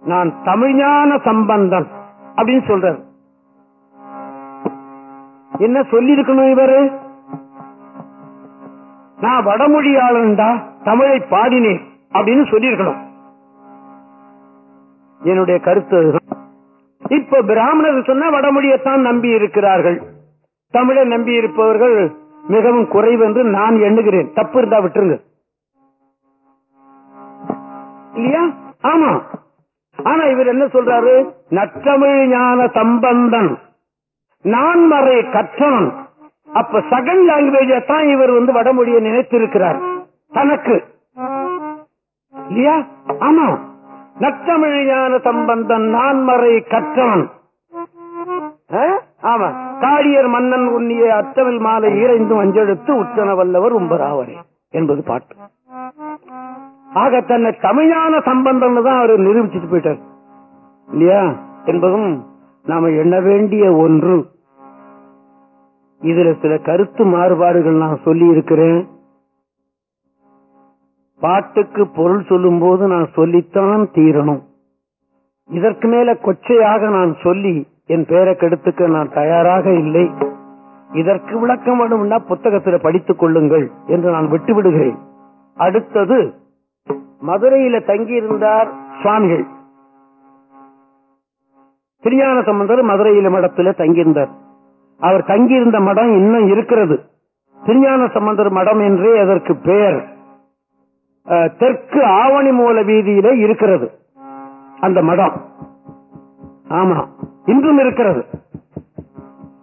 நான் தமிழ்ஞான சம்பந்தன் அப்படின்னு சொல்றார் என்ன சொல்லி இருக்கணும் இவரு? நான் வடமொழியாளன்டா தமிழை பாடினேன் அப்படின்னு சொல்லியிருக்கணும். என்னுடைய கருத்து இப்ப பிராமணர் சொன்னா வடமொழியைத்தான் நம்பி இருக்கிறார்கள். தமிழை நம்பி இருப்பவர்கள் மிகவும் குறைவு என்று நான் எண்ணுகிறேன். தப்பு இருந்தா விட்டுருங்க. இல்லையா? ஆமா. ஆனா இவர் என்ன சொல்றாரு? நற்றமிழ் ஞான சம்பந்தன். நான்மறை கற்றவன். அப்ப செகண்ட் லாங்குவேஜ தான் இவர் வந்து வடமொழியை நினைத்திருக்கிறார். தனக்கு. இல்லையா? ஆமா. நற்றமிழ் ஞான சம்பந்தன் நான்மறை கற்றவன். ஆமா. காடியர் மன்னன் உன்னிய அத்தமிழ் மாலை இறைந்து அஞ்செழுத்து உற்றன வல்லவர் உம்பராவரே என்பது பாட்டு. ஆக தன்னை தமிழான சம்பந்தம்னு தான் அவர் நிரூபிச்சுட்டு போயிட்டார். இல்லையா? என்பதும் நாம எண்ண வேண்டிய ஒன்று. இதுல சில கருத்து மாறுபாடுகள் நான் சொல்லி இருக்கிறேன் பாட்டுக்கு பொருள் சொல்லும் போது நான் சொல்லித்தான் தீரணும். இதற்கு மேல கொச்சையாக நான் சொல்லி என் பேரை கெடுத்துக்க நான் தயாராக இல்லை. இதற்கு விளக்கம் வேணும்னா புத்தகத்தில் படித்துக் கொள்ளுங்கள் என்று நான் விட்டு விடுகிறேன் அடுத்தது மதுரையில தங்கியிருந்தார் சுவாமிகள். திருஞான சம்பந்தர் மதுரையில மடத்துல தங்கியிருந்தார். அவர் தங்கியிருந்த மடம் இன்னும் இருக்கிறது. திருஞான சம்பந்தர் மடம் என்றே அதற்கு பெயர். தெற்கு ஆவணி மூல வீதியில இருக்கிறது. அந்த மடம். ஆமா. இன்றும் இருக்கிறது.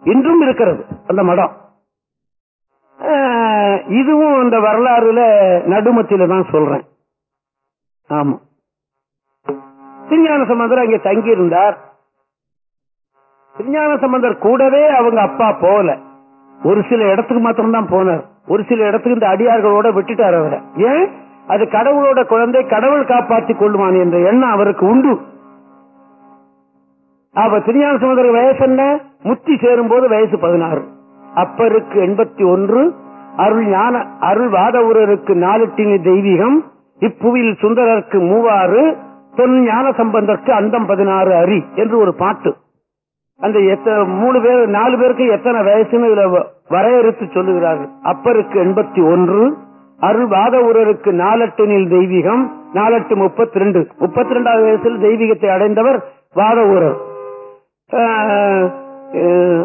இன்றும் இருக்கிறது அந்த மடம். இதுவும் அந்த வரலாறுல நடுமத்தில தான் சொல்றேன். ஆமா. திருஞான சம்பந்தர் அங்கே தங்கியிருந்தார். திருஞான சம்பந்தர் கூடவே அவங்க அப்பா போகல ஒரு சில இடத்துக்கு மாத்திரம்தான் போனார். ஒரு சில இடத்துக்கு இந்த அடியார்களோட விட்டுட்டார் அவரை. ஏன்? அது கடவுளோட குழந்தை கடவுள் காப்பாற்றிக் கொள்வான் என்ற எண்ணம் அவருக்கு உண்டு. அவ திருஞான சம்பந்தர் வயசு என்ன? முத்தி சேரும் போது வயசு பதினாறு. அப்பருக்கு எண்பத்தி ஒன்று. அருள் ஞான அருள் வாதவுரருக்கு நாலு தெய்வீகம். இப்புவியில் சுந்தரருக்கு மூவாறு தொன் ஞான சம்பந்தற்கு அந்தம் பதினாறு அரி என்று ஒரு பாட்டு. அந்த மூணு பேர் நாலு பேருக்கு எத்தனை வயசுன்னு இதுல வ- வரையறுத்து சொல்லுகிறார்கள். அப்பருக்கு எண்பத்தி ஒன்று அருள் வாதவுரருக்கு நாலெட்டினில் தெய்வீகம் நாலட்டு முப்பத்தி ரெண்டு முப்பத்தி ரெண்டாவது வயசில் தெய்வீகத்தை அடைந்தவர் வாத ஊரர்.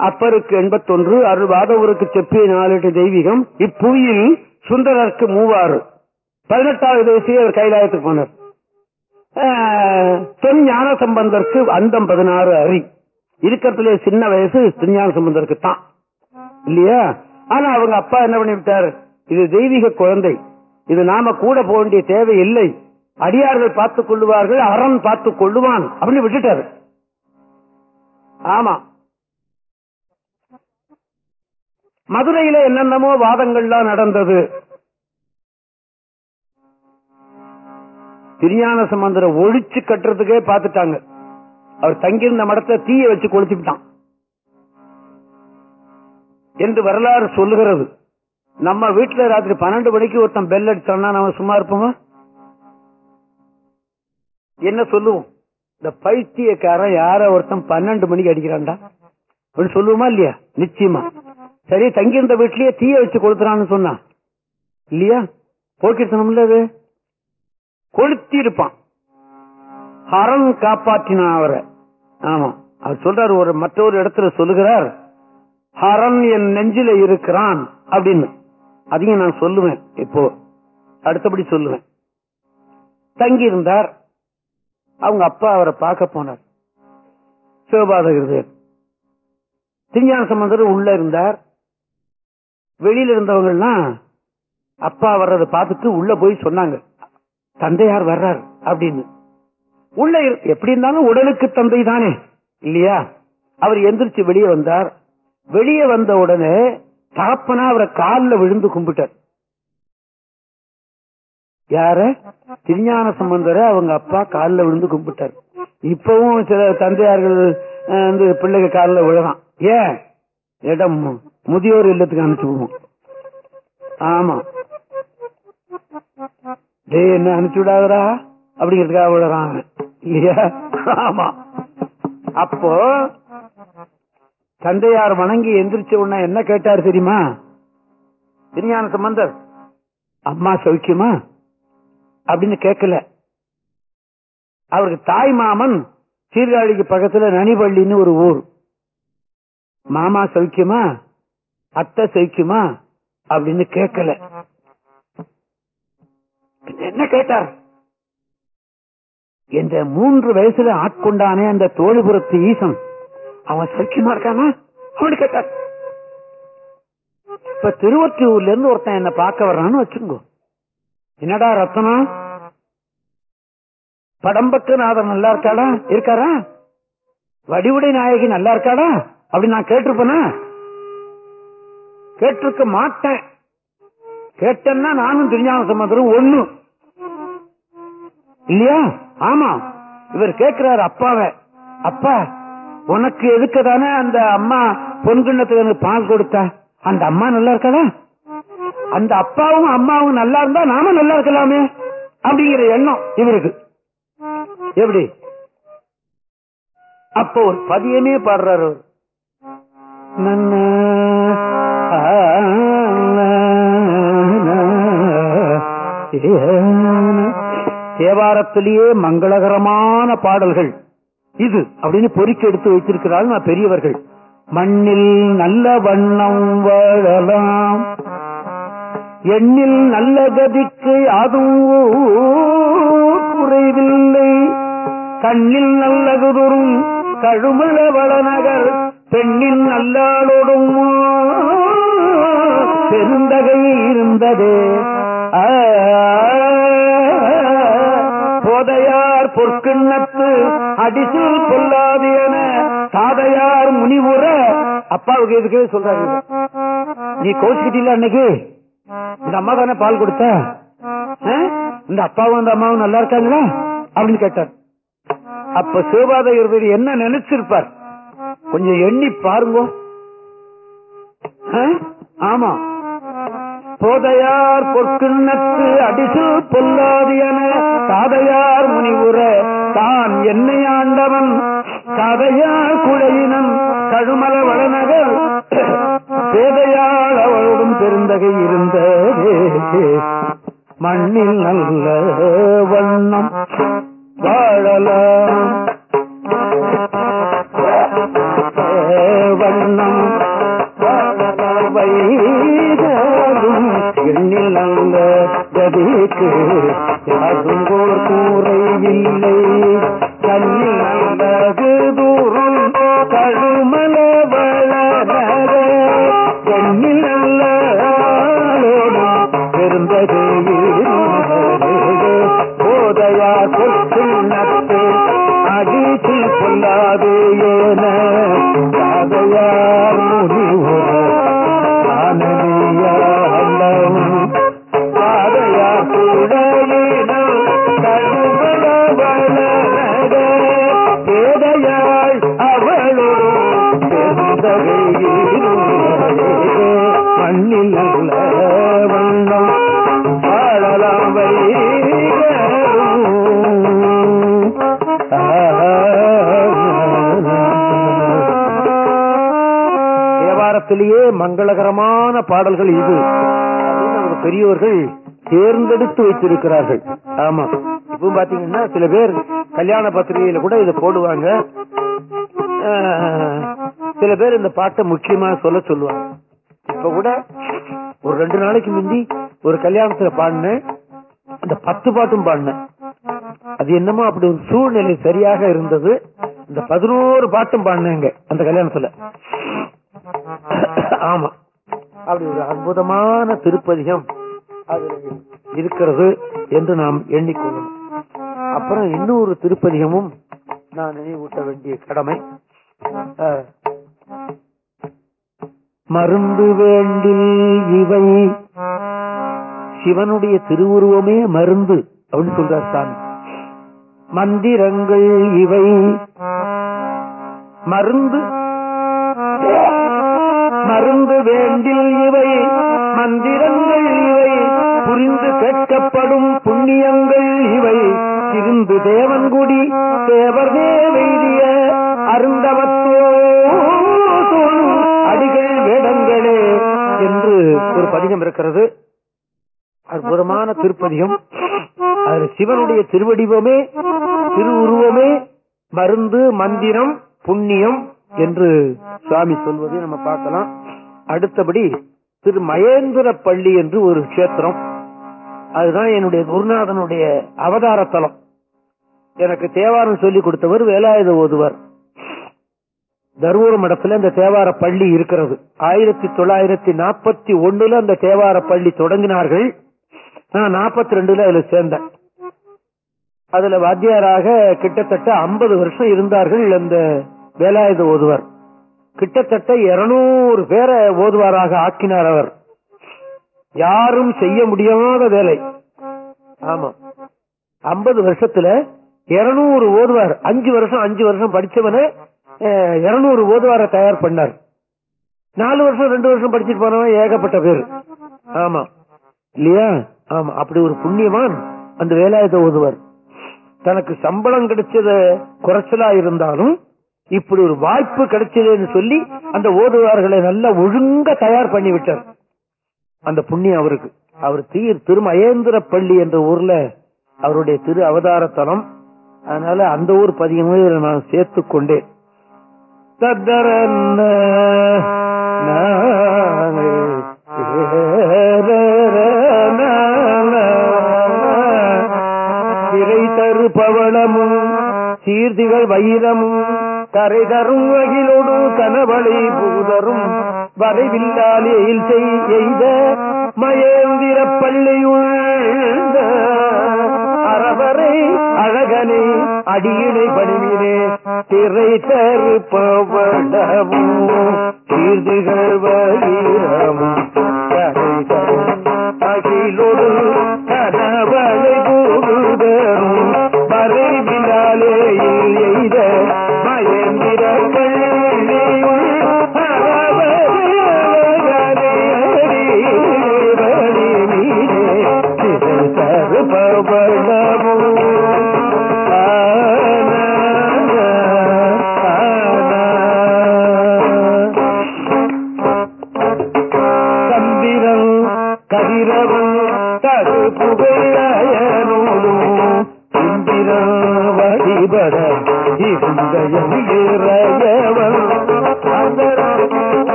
அப்பருக்கு எண்பத்தொன்று அருள் வாதவூருக்கு செப்பிய நாலெட்டு தெய்வீகம். இப்புவியில் சுந்தரருக்கு மூவாறு. பதினெட்டாவது வயசு அவர் கைலாயத்துக்கு போனார். ஆஹ், ஞான சம்பந்தருக்கு அந்தம் பதினாறு அறி இருக்கிறதுல சின்ன வயசு திருஞான சம்பந்தருக்கு தான். இல்லையா? ஆனா அவங்க அப்பா என்ன பண்ணிவிட்டார்? இது தெய்வீக குழந்தை. இது நாம கூட போக வேண்டிய தேவை இல்லை. அடியார்கள் பார்த்துக் கொள்ளுவார்கள் அறன் பார்த்துக் கொள்ளுவான் அப்படின்னு விட்டுட்டாரு. ஆமா. மதுரையில என்னென்னமோ வாதங்கள்லாம் நடந்தது. திருஞான சம்பந்தரை ஒழிச்சு கட்டுறதுக்கே பாத்துட்டாங்க அவர் தங்கியிருந்த மடத்தை தீய வச்சு கொளுத்திட்டான் என்று வரலாறு சொல்லுகிறது. நம்ம வீட்டுல ராத்திரி பன்னெண்டு மணிக்கு ஒருத்தன் பெல் அடிச்சோம்னா நம்ம சும்மா இருப்போமா? என்ன சொல்லுவோம்? இந்த பைத்தியக்காரன் யார ஒருத்தன் பன்னெண்டு மணிக்கு அடிக்கிறான்டா? அப்படின்னு சொல்லுவோமா இல்லையா? நிச்சயமா. சரி தங்கியிருந்த வீட்லயே தீய வச்சு கொளுத்துறான்னு சொன்னா இல்லையா? போக்கிருத்தணும்ல அது? கொளுத்தி இருப்பான் ஹரன் காப்பாற்றினான் அவரை. ஆமா அவர் சொல்றாரு ஒரு மற்றொரு இடத்துல சொல்லுகிறார் ஹரன் என் நெஞ்சில இருக்கிறான் அப்படின்னு. அதையும் நான் சொல்லுவேன் இப்போ. அடுத்தபடி சொல்லுவேன். தங்கி இருந்தார் அவங்க அப்பா அவரை பார்க்க போனார். சிவபாதகிருதர் திருஞான சம்பந்தர் உள்ள இருந்தார். வெளியில இருந்தவங்கலாம் அப்பா வர்றதை பார்த்துட்டு உள்ள போய் சொன்னாங்க. தந்தையார் வர்றார் அப்படின்னு. உள்ள எப்படி இருந்தாலும் உடலுக்கு தந்தை தானே இல்லையா? அவர் எந்திரிச்சு வெளியே வந்தார். வெளியே வந்த உடனே தகப்பனா அவரை காலில் விழுந்து கும்பிட்டார். யார? திருஞான சம்பந்தர அவங்க அப்பா காலில் விழுந்து கும்பிட்டார். இப்பவும் சில தந்தையார்கள் வந்து பிள்ளைங்க காலில் விழலாம். ஏன்? இடம் முதியோர் இல்லத்துக்கு அனுப்பிச்சு விடுவோம். ஆமா. டே என்ன அனுப்பிச்சு விடாதடா அப்படிங்கிறதுக்காக விழுறான் இல்லையா? ஆமா. அப்போ தந்தையார் வணங்கி எந்திரிச்ச உடனே என்ன கேட்டாரு தெரியுமா? விஞ்ஞான சம்பந்தர். அம்மா சௌக்கியமா? அப்படின்னு கேட்கல. அவருக்கு தாய் மாமன் சீர்காழிக்கு பக்கத்துல நனிபள்ளின்னு ஒரு ஊர். மாமா சௌக்கியமா? அத்தை சௌக்கியமா? அப்படின்னு கேட்கல. என்ன கேட்டார்? என்ற மூன்று வயசுல ஆட்கொண்டானே அந்த தோழிபுரத்து ஈசன். அவன் சௌக்கியமா இருக்கானா? அவனு கேட்டார். இப்ப திருவொற்றியூர்ல இருந்து ஒருத்தன் என்ன பார்க்க வர்றான்னு வச்சுங்கோ என்னடா ரத்தனா படம்பக்கு நாதர் நல்லா இருக்காடா? இருக்காரா? வடிவுடை நாயகி நல்லா இருக்காடா? அப்படி நான் கேட்டிருப்பேனா? கேட்டிருக்க மாட்டேன். கேட்டேன்னா நானும் திருஞான சம்பந்தரும் ஒண்ணு. இல்லையா? ஆமா. இவர் கேட்கிறாரு அப்பாவ. அப்பா உனக்கு எதுக்கு தானே அந்த அம்மா பொன்கிண்ணத்துல எனக்கு பால் கொடுத்தா? அந்த அம்மா நல்லா இருக்காதா அந்த அப்பாவும் அம்மாவும் நல்லா இருந்தா நாம நல்லா இருக்கலாமே அப்படிங்கிற எண்ணம் இவருக்கு. எப்படி? அப்போ ஒரு பதியமே பாடுறாரு நன்ன, தேவாரத்திலேயே மங்களகரமான பாடல்கள். இது அப்படின்னு பொறிக்க எடுத்து வைத்திருக்கிறார்கள் நான் பெரியவர்கள். மண்ணில் நல்ல வண்ணம் வாழலாம். எண்ணில் நல்ல கதிக்கு அதுவும் குறைவில்லை. கண்ணில் நல்லகுதுரும் கழுமல வளநகர் பெண்ணின் நல்லாளோடும் பெருந்தகை இருந்தது. போதையார் பொற்கிண்ணத்து அடிசு பொல்லாது என சாதையார் முனிவுற அப்பாவுக்கு எதுக்கு சொல்றாரு? நீ கோச்சுக்கிட்டீல அன்னைக்கு? இந்த அம்மா தானே பால் கொடுத்த? இந்த அப்பாவும் இந்த அம்மாவும் நல்லா இருக்காங்களா? அப்படின்னு கேட்டார். அப்ப சிவபாத என்ன நினைச்சிருப்பார்? கொஞ்சம் எண்ணி பாருங்க. ஆமா. போதையார் பொற்கிண்ணத்து அடிசு பொல்லாது என காதையார் முனிவுற தான் என்னை ஆண்டவன். கதையார் குழையினம் கழுமல வளநகர் பேதையால் அவளுடன் பெருந்தகை இருந்த மண்ணில் நல்ல வண்ணம் வாழலாம் வண்ணம் எண்ணில் நல்ல கதிக்கு யாரும் ஒரு கூரை இல்லை. கண்ணில் நல்லது தூரம் கழுமல வளர எண்ணில் நல்ல பெருந்தது தேவாரத்திலேயே மங்களகரமான பாடல்கள் இது. அப்படின்னு நமது பெரியவர்கள் தேர்ந்தெடுத்து வைத்திருக்கிறார்கள். ஆமா. இப்போ பாத்தீங்கன்னா சில பேர் கல்யாண பத்திரிகையில கூட இதை போடுவாங்க. சில பேர் இந்த பாட்டை முக்கியமா சொல்ல சொல்லுவாங்க. இப்ப கூட ஒரு ரெண்டு நாளைக்கு முந்தி ஒரு கல்யாணத்துல பாடினேன். அந்த பத்து பாட்டும் பாடினேன். அது என்னமோ அப்படி ஒரு சூழ்நிலை சரியாக இருந்தது. இந்த பதினோரு பாட்டும் பாடினேங்க அந்த கல்யாணத்துல. ஆமா. அப்படி ஒரு அற்புதமான திருப்பதிகம் இருக்கிறது என்று நாம் எண்ணிக்கொள்ளணும் அப்புறம் இன்னொரு திருப்பதிகமும் நான் நினைவூட்ட வேண்டிய கடமை. மருந்து வேண்டில் இவை சிவனுடைய திருவுருவமே மருந்து அப்படின்னு சொல்றார் சாமி. மந்திரங்கள் இவை மருந்து. மருந்து வேண்டில் இவை மந்திரங்கள் இவை புரிந்து கேட்கப்படும் புண்ணியங்கள் இவை. திருந்து தேவன்குடி தேவர் வெய்திய அருந்தவத்தோ அடிகள் வேடங்களே என்று ஒரு பதிகம் இருக்கிறது. அற்புதமான திருப்பதிகம். அது சிவனுடைய திருவடிவமே திருவுருவமே மருந்து மந்திரம் புண்ணியம் என்று சுவாமி சொல்வதை நம்ம பார்க்கலாம். அடுத்தபடி திரு மகேந்திர பள்ளி என்று ஒரு கஷேத்திரம். அதுதான் என்னுடைய குருநாதனுடைய அவதார தலம். எனக்கு தேவாரம் சொல்லி கொடுத்தவர் வேலாயுத ஓதுவர். தருமபுர மடத்துல இந்த தேவார பள்ளி இருக்கிறது. ஆயிரத்தி தொள்ளாயிரத்தி நாற்பத்தி ஒண்ணுல அந்த தேவார பள்ளி தொடங்கினார்கள். நான் நாற்பத்தி ரெண்டுல அதுல சேர்ந்தேன். அதுல வாத்தியாராக கிட்டத்தட்ட ஐம்பது வருஷம் இருந்தார்கள் அந்த வேலாயுத ஓதுவர். கிட்டத்தட்ட இருநூறு பேரை ஓதுவாராக ஆக்கினார் அவர். யாரும் செய்ய முடியாத வேலை. ஆமா. ஐம்பது வருஷத்துல இருநூறு ஓதுவார். அஞ்சு வருஷம் அஞ்சு வருஷம் படிச்சவன இருநூறு ஓதுவார தயார் பண்ணார். நாலு வருஷம் ரெண்டு வருஷம் படிச்சுட்டு போனவன் ஏகப்பட்ட பேர். ஆமா. இல்லையா? ஆமா. அப்படி ஒரு புண்ணியமான் அந்த வேலாயுத ஓதுவர். தனக்கு சம்பளம் கிடைச்சத குறைச்சலா இருந்தாலும் இப்படி ஒரு வாய்ப்பு கிடைச்சதுன்னு சொல்லி அந்த ஓதுவார்களை நல்லா ஒழுங்க தயார் பண்ணி விட்டார் அந்த புண்ணியம் அவருக்கு அவர் தீர் திருமயேந்திர பள்ளி என்ற ஊர்ல அவருடைய திரு அவதாரத்தனம் அதனால அந்த ஊர் பதிகமே நான் சேர்த்து கொண்டேன் திரை தரு பவளமும் சீர்திகள் வைரமும் கரை தரும் அகிலோடு கனவழி பூதரும் வரைவில்லால் எயில் செய்த மயேந்திர பள்ளியுழ்ந்த அறவரை அழகனை அடியினை பணிவினே திரை தரு பவளமும் சீர்திகள் வைரமும் கரை தரும் அகிலோடு கனவழி பூதரும் வரைவில்லாலே எய்த மயந்திர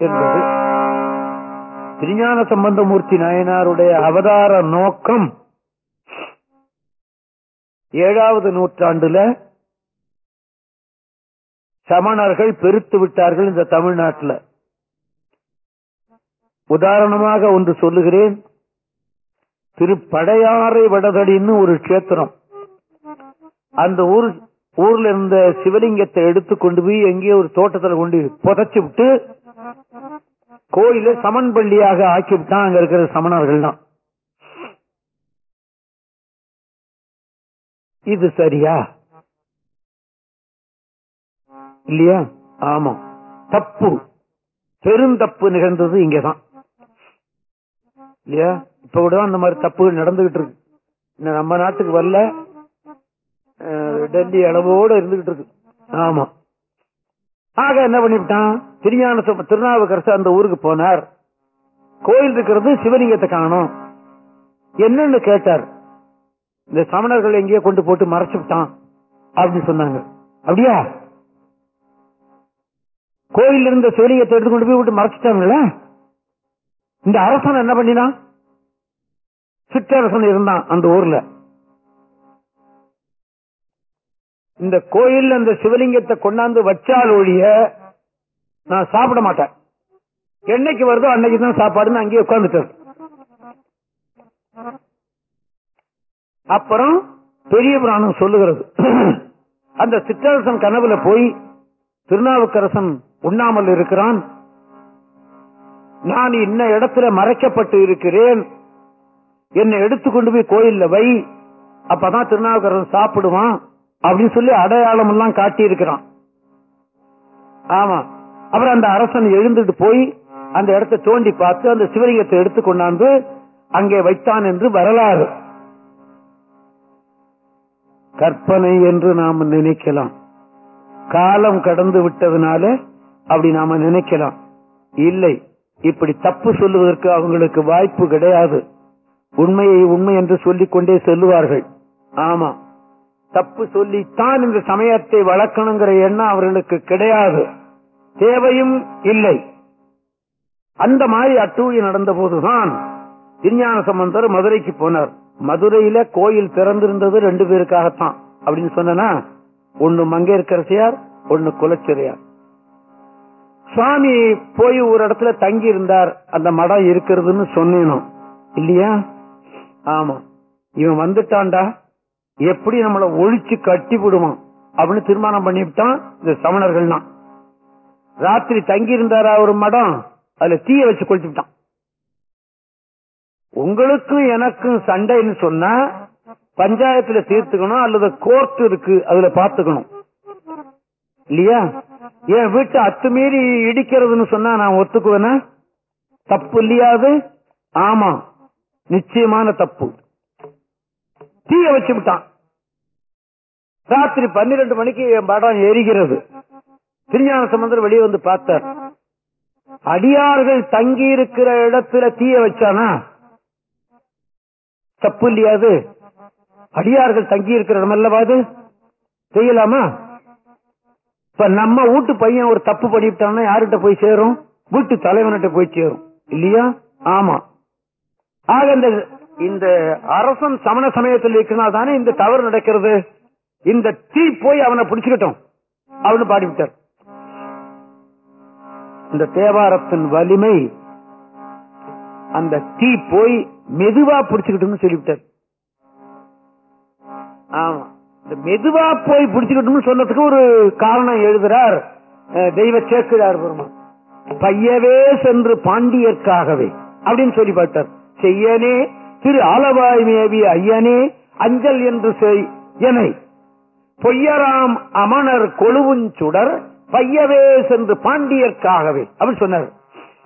என்பது திருஞான சம்பந்தமூர்த்தி நாயனாருடைய அவதார நோக்கம். ஏழாவது நூற்றாண்டுல சமணர்கள் பெருத்து விட்டார்கள் இந்த தமிழ்நாட்டில். உதாரணமாக ஒன்று சொல்லுகிறேன். திருப்படையாறை வடதடின்னு ஒரு கஷேத்திரம். அந்த ஊர் ஊர்ல இருந்த சிவலிங்கத்தை எடுத்து கொண்டு போய் எங்கேயோ ஒரு தோட்டத்துல கொண்டு புதைச்சு விட்டு கோயில சமன் பள்ளியாக ஆக்கி விட்டான் அங்க இருக்கிற சமணர்கள் தான் இது சரியா? இல்லையா? ஆமா தப்பு. பெருந்தப்பு நிகழ்ந்தது இங்கதான். இல்லையா? இப்ப கூட அந்த மாதிரி தப்புகள் நடந்துகிட்டு இருக்கு. இன்னும் நம்ம நாட்டுக்கு வரல. டெல்லி அளவோட இருந்துகிட்டு இருக்கு. ஆமா. ஆக என்ன பண்ணிவிட்டான்? திருஞான திருநாவுக்கரசு அந்த ஊருக்கு போனார். கோயில் இருக்கிறது சிவலிங்கத்தை காணும். என்னன்னு கேட்டார். இந்த சமணர்கள் எங்கேயோ கொண்டு போட்டு மறைச்சு விட்டான் அப்படின்னு சொன்னாங்க. அப்படியா? கோயில் இருந்த சிவலிங்கத்தை எடுத்து கொண்டு போய் விட்டு மறைச்சிட்டாங்களா? இந்த அரசன் என்ன பண்ணினான் சிற்றரசன் இருந்தான் அந்த ஊர்ல. இந்த கோயில் அந்த சிவலிங்கத்தை கொண்டாந்து வச்சால் ஒழிய நான் சாப்பிட மாட்டேன். என்னைக்கு வருதோ அன்னைக்கு தான் சாப்பாடுன்னு அங்கேயே உட்காந்துட்டேன் அப்புறம் பெரிய புராணம் சொல்லுகிறது. அந்த சிற்றரசன் கனவுல போய் திருநாவுக்கரசன் உண்ணாமல் இருக்கிறான் நான் இன்ன இடத்துல மறைக்கப்பட்டு இருக்கிறேன். என்னை எடுத்துக்கொண்டு போய் கோயில்ல வை. அப்பதான் திருநாவுக்கரசன் சாப்பிடுவான் அப்படின்னு சொல்லி அடையாளம் எல்லாம் காட்டி இருக்கிறான் ஆமா. அப்புறம் அந்த அரசன் எழுந்துட்டு போய் அந்த இடத்தை தோண்டி பார்த்து அந்த சிவலிங்கத்தை எடுத்து கொண்டாந்து அங்கே வைத்தான் என்று வரலாறு. கற்பனை என்று நாம் நினைக்கலாம். காலம் கடந்து விட்டதுனால அப்படி நாம நினைக்கலாம். இல்லை. இப்படி தப்பு சொல்லுவதற்கு அவங்களுக்கு வாய்ப்பு கிடையாது. உண்மையை உண்மை என்று சொல்லிக் கொண்டே செல்லுவார்கள். ஆமா. தப்பு சொல்லித்தான் இந்த சமயத்தை வளர்க்கணுங்கிற எண்ணம் அவர்களுக்கு கிடையாது. தேவையும் இல்லை. அந்த மாதிரி அட்டூழி நடந்த போதுதான் விஞ்ஞான சம்பந்தர் மதுரைக்கு போனார். மதுரையில கோயில் திறந்திருந்தது ரெண்டு பேருக்காகத்தான். அப்படின்னு சொன்னா ஒன்னு மங்கையர்கரசியார் ஒன்னு குலச்சிறையார் சுவாமி போய் ஒரு இடத்துல தங்கி இருந்தார். அந்த மடம் இருக்கிறதுன்னு சொன்னோம் இல்லையா? ஆமா. இவன் வந்துட்டான்டா. எப்படி நம்மள ஒழிச்சு கட்டி விடுவான்? அப்படின்னு தீர்மானம் பண்ணிவிட்டான் இந்த சமணர்கள்னா ராத்திரி தங்கி இருந்தாரா ஒரு மடம்? அதுல தீய வச்சு கொளுத்தி விட்டான் உங்களுக்கும் எனக்கும் சண்டைன்னு சொன்னா பஞ்சாயத்துல தீர்த்துக்கணும் அல்லது கோர்ட் இருக்கு அதுல பாத்துக்கணும் இல்லையா? என் வீட்டை அத்துமீறி இடிக்கிறதுன்னு சொன்னா நான் ஒத்துக்குவேனா? தப்பு இல்லையாது? ஆமா. நிச்சயமான தப்பு. தீய வச்சு விட்டான். ராத்திரி பன்னிரண்டு மணிக்கு என் படம் எரிகிறது திருஞான சம்பந்தர் வெளியே வந்து பார்த்தார். அடியார்கள் தங்கி இருக்கிற இடத்துல தீய வச்சானா? தப்பு இல்லையாது. அடியார்கள் தங்கி இருக்கிற இடம் அல்லவா அது? செய்யலாமா? இப்ப நம்ம வீட்டு பையன் ஒரு தப்பு பண்ணிவிட்டான்னா யாருகிட்ட போய் சேரும்? வீட்டு தலைவன்கிட்ட போய் சேரும். இல்லையா? ஆமா. ஆக இந்த இந்த அரசன் சமண சமயத்தில் இருக்கிறனா. தானே இந்த தவறு நடக்கிறது? இந்த தீ போய் அவனை பிடிச்சுக்கிட்டோம். அவனு பாடிவிட்டார் இந்த தேவாரத்தின் வலிமை அந்த தீ போய் மெதுவா பிடிச்சுக்கிட்டோம்னு சொல்லிவிட்டார். ஆமா. இந்த மெதுவா போய் பிடிச்சுக்கிட்டோம்னு சொன்னதுக்கு ஒரு காரணம் எழுதுறார் தெய்வ சேர்க்கிறார் பெருமான். பையவே சென்று பாண்டியர்க்காகவே அப்படின்னு சொல்லி பார்த்தார் செய்யனே திரு ஆலவாய் மேவி ஐயனே அஞ்சல் என்று செய் எனை. பொய்யராம் அமணர் கொழுவுஞ்சுடர் பையவே சென்று பாண்டியர்க்காகவே அப்படின்னு சொன்னார்.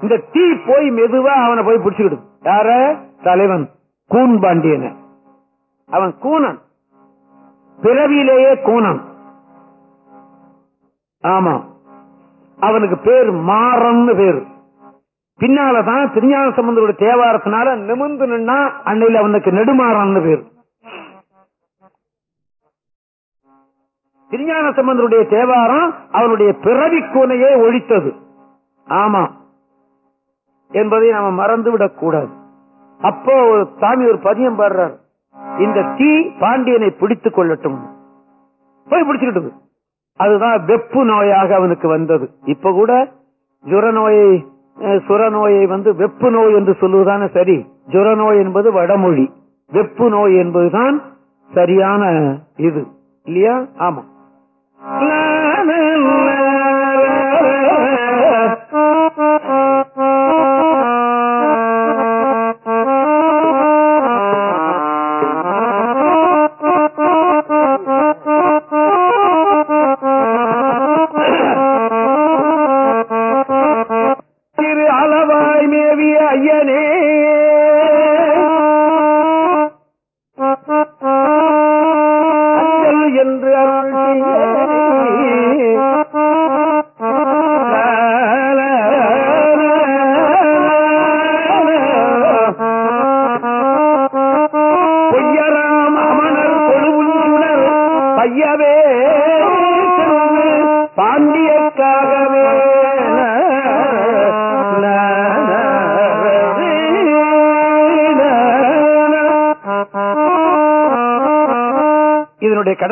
இந்த தீ போய் மெதுவா அவனை போய் பிடிச்சுக்கிடும் யார? தலைவன் கூன் பாண்டியன. அவன் கூனன். பிறவியிலேயே கோணம். ஆமா. அவனுக்கு பேர் மாறன்னு பேரு. பின்னாலதான் திருஞான சம்பந்தோட தேவாரத்தினால நிமிர்ந்து நின்னா அன்னையில அவனுக்கு நெடுமாறன்னு பேரு. திருஞான சம்பந்தருடைய தேவாரம் அவனுடைய பிறவி கூனையே ஒழித்தது. ஆமா. என்பதை நாம மறந்து விடக்கூடாது அப்போ சாமி ஒரு பதியம் பாடுறார். இந்த தீ பாண்டியனை பிடித்துக் கொள்ளட்டும். போய் பிடிச்சுக்கிட்டது. அதுதான் வெப்பு நோயாக அவனுக்கு வந்தது. இப்ப கூட ஜுர நோயை சுர நோயை வந்து வெப்பு நோய் என்று சொல்லுவதான சரி. ஜுர நோய் என்பது வடமொழி. வெப்பு நோய் என்பதுதான் சரியான இது. இல்லையா? ஆமா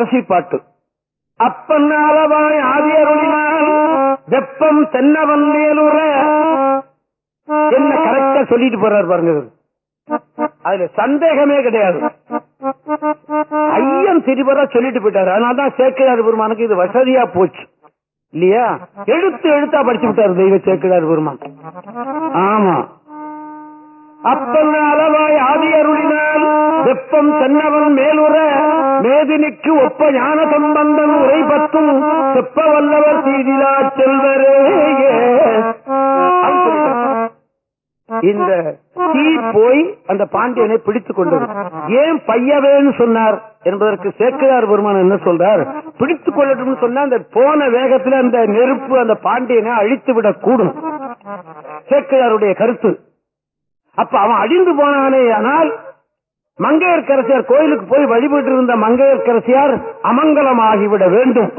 கடைசி பாட்டு. அப்பன் அளவாய் ஆதி அருளினால் வெப்பம் தென்னவன் மேலுற என்ன கரெக்டா சொல்லிட்டு போறாரு பாருங்க. அதுல சந்தேகமே கிடையாது. ஐயம் திரிபரா சொல்லிட்டு போயிட்டாரு. அதனாலதான் சேக்கிழார் பெருமானுக்கு இது வசதியா போச்சு. இல்லையா? எழுத்து எழுத்தா படிச்சு விட்டாரு தெய்வ சேக்கிழார் பெருமான். ஆமா. அப்பன் அளவாய் ஆதி அருளினால் வெப்பம் தென்னவன் மேலுற மேதினிக்கு ஒப்ப ஞான சம்பந்தன் உரை பத்தும் செப்ப வல்லவர் தீதிலா செல்வரே. இந்த தீ போய் அந்த பாண்டியனை பிடித்துக் கொண்டது. ஏன் பையவேன்னு சொன்னார் என்பதற்கு சேக்கிழார் பெருமான் என்ன சொல்றார்? பிடித்துக் கொள்ளட்டும் சொன்னா அந்த போன வேகத்துல அந்த நெருப்பு அந்த பாண்டியனை அழித்து விடக் கூடும் சேக்கிழாருடைய கருத்து. அப்ப அவன் அழிந்து போனானே ஆனால் மங்கையர்கரசியார் கோயிலுக்கு போய் வழிபட்டு இருந்த மங்கையர்கரசியார் அமங்கலமாகிவிட வேண்டும்.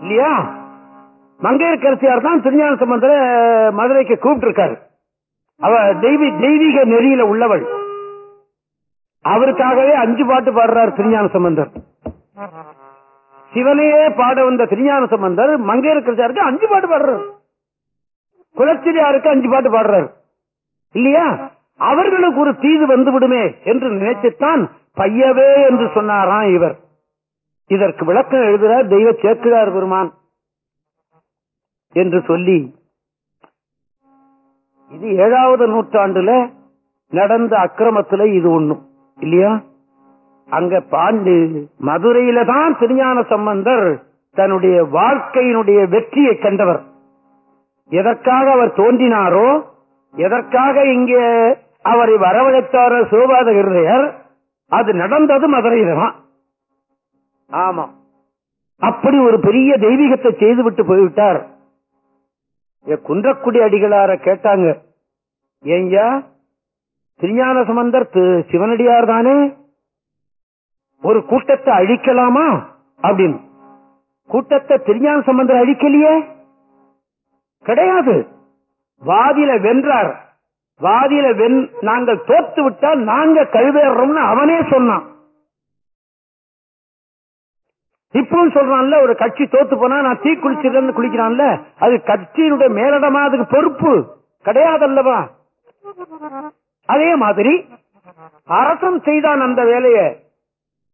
இல்லையா? மங்கையர்கரசியார் தான் திருஞான சம்பந்தர மதுரைக்கு கூப்பிட்டு இருக்காரு அவ தெய்வீ தெய்வீக நெறியில உள்ளவள். அவருக்காகவே அஞ்சு பாட்டு பாடுறார் திருஞான சம்பந்தர். சிவனையே பாட வந்த திருஞான சம்பந்தர் மங்கையர்கரசியாருக்கு அஞ்சு பாட்டு பாடுறாரு. குலச்சிரியாருக்கு அஞ்சு பாட்டு பாடுறாரு. இல்லையா? அவர்களுக்கு ஒரு தீது வந்து விடுமே என்று நினைத்துத்தான் பையவே என்று சொன்னாராம் இவர். இதற்கு விளக்கம் எழுதுகிறார் தெய்வ சேர்க்கிறார் பெருமான் என்று சொல்லி இது ஏழாவது நூற்றாண்டுல நடந்த அக்கிரமத்துல இது ஒண்ணும் இல்லையா? அங்க பாண்டு மதுரையில தான் திருஞான சம்பந்தர் தன்னுடைய வாழ்க்கையினுடைய வெற்றியை கண்டவர். எதற்காக அவர் தோன்றினாரோ எதற்காக இங்கே அவரை வரவழைத்தாரோ சிவபாத ஹிருதயர் அது நடந்தது மதுரையில தான் ஆமா அப்படி ஒரு பெரிய தெய்வீகத்தை செய்துவிட்டு போய்விட்டார். ஏ, குன்றக்குடி அடிகளார கேட்டாங்க. ஏய்யா திருஞான சம்பந்தர் சிவனடியார் தானே? ஒரு கூட்டத்தை அழிக்கலாமா? அப்படின்னு. கூட்டத்தை திருஞான சம்பந்தர் அழிக்கலையே? கிடையாது. வாதியில வென்றார். வாதியில வென் நாங்கள் தோத்து விட்டால் நாங்க கழுவேறோம்னு அவனே சொன்னான். இப்பவும் சொல்றான்ல ஒரு கட்சி தோத்து போனா நான் தீ குளிச்சிருந்தேன்னு குளிக்கிறான்ல அது கட்சியினுடைய மேலிடமா அதுக்கு பொறுப்பு. கிடையாதல்லவா? அதே மாதிரி அரசன் செய்தான் அந்த வேலையை.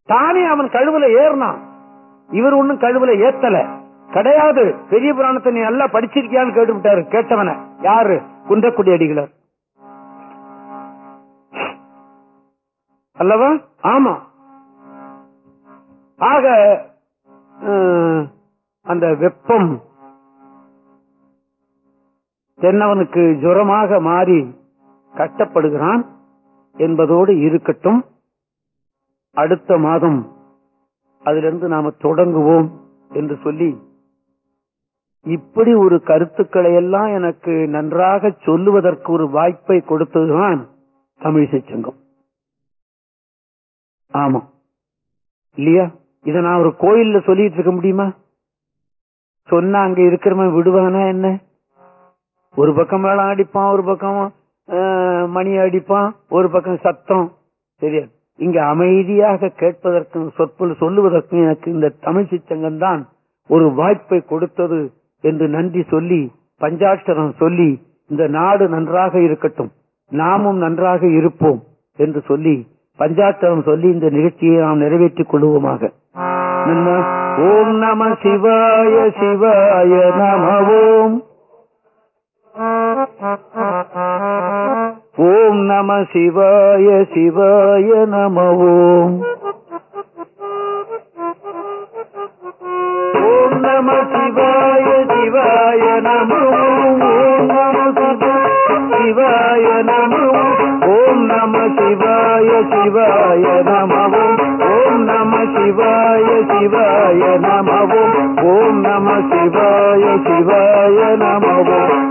தானே அவன் கழுவுல ஏறினான். இவர் ஒண்ணும் கழுவுல ஏத்தல. கிடையாது. பெரிய புராணத்தை நீ நல்லா படிச்சிருக்கியான்னு கேட்டு விட்டாரு கேட்டவன. யாரு? குன்றக்குடி அடிகளர் அல்லவா? ஆமா. ஆக அந்த வெப்பம் தென்னவனுக்கு ஜுரமாக மாறி கட்டப்படுகிறான் என்பதோடு இருக்கட்டும். அடுத்த மாதம் அதிலிருந்து நாம தொடங்குவோம் என்று சொல்லி இப்படி ஒரு கருத்துக்களை எல்லாம் எனக்கு நன்றாக சொல்லுவதற்கு ஒரு வாய்ப்பை கொடுத்ததுதான் தமிழிசை சங்கம் ஆமா. இல்லையா? இத நான் ஒரு கோயில்ல சொல்லிட்டு இருக்க முடியுமா? சொன்னா அங்க இருக்கிறவன் விடுவானா என்ன? ஒரு பக்கம் மேளம் அடிப்பான் ஒரு பக்கம் மணி அடிப்பான் ஒரு பக்கம் சத்தம். சரியா? இங்க அமைதியாக கேட்பதற்கும் சொற்பொழு சொல்லுவதற்கும் எனக்கு இந்த தமிழ் சிச்சங்கம் தான் ஒரு வாய்ப்பை கொடுத்தது என்று நன்றி சொல்லி பஞ்சாட்சரம் சொல்லி இந்த நாடு நன்றாக இருக்கட்டும் நாமும் நன்றாக இருப்போம் என்று சொல்லி பஞ்சாட்சரம் சொல்லி இந்த நிகழ்ச்சியை நாம் நிறைவேற்றிக் கொள்வோமாக. ஓம் நம சிவாய சிவாய நம ஓம் ஓம் நம சிவாய சிவாய நம ஓம் நம சிவாய சிவாய நம ஓம் நம சிவாய நமோ ஓம் நம சிவாய சிவாய நம ஓம் நம சிவாய சிவாய நம ஓம் நம சிவாய சிவாய நம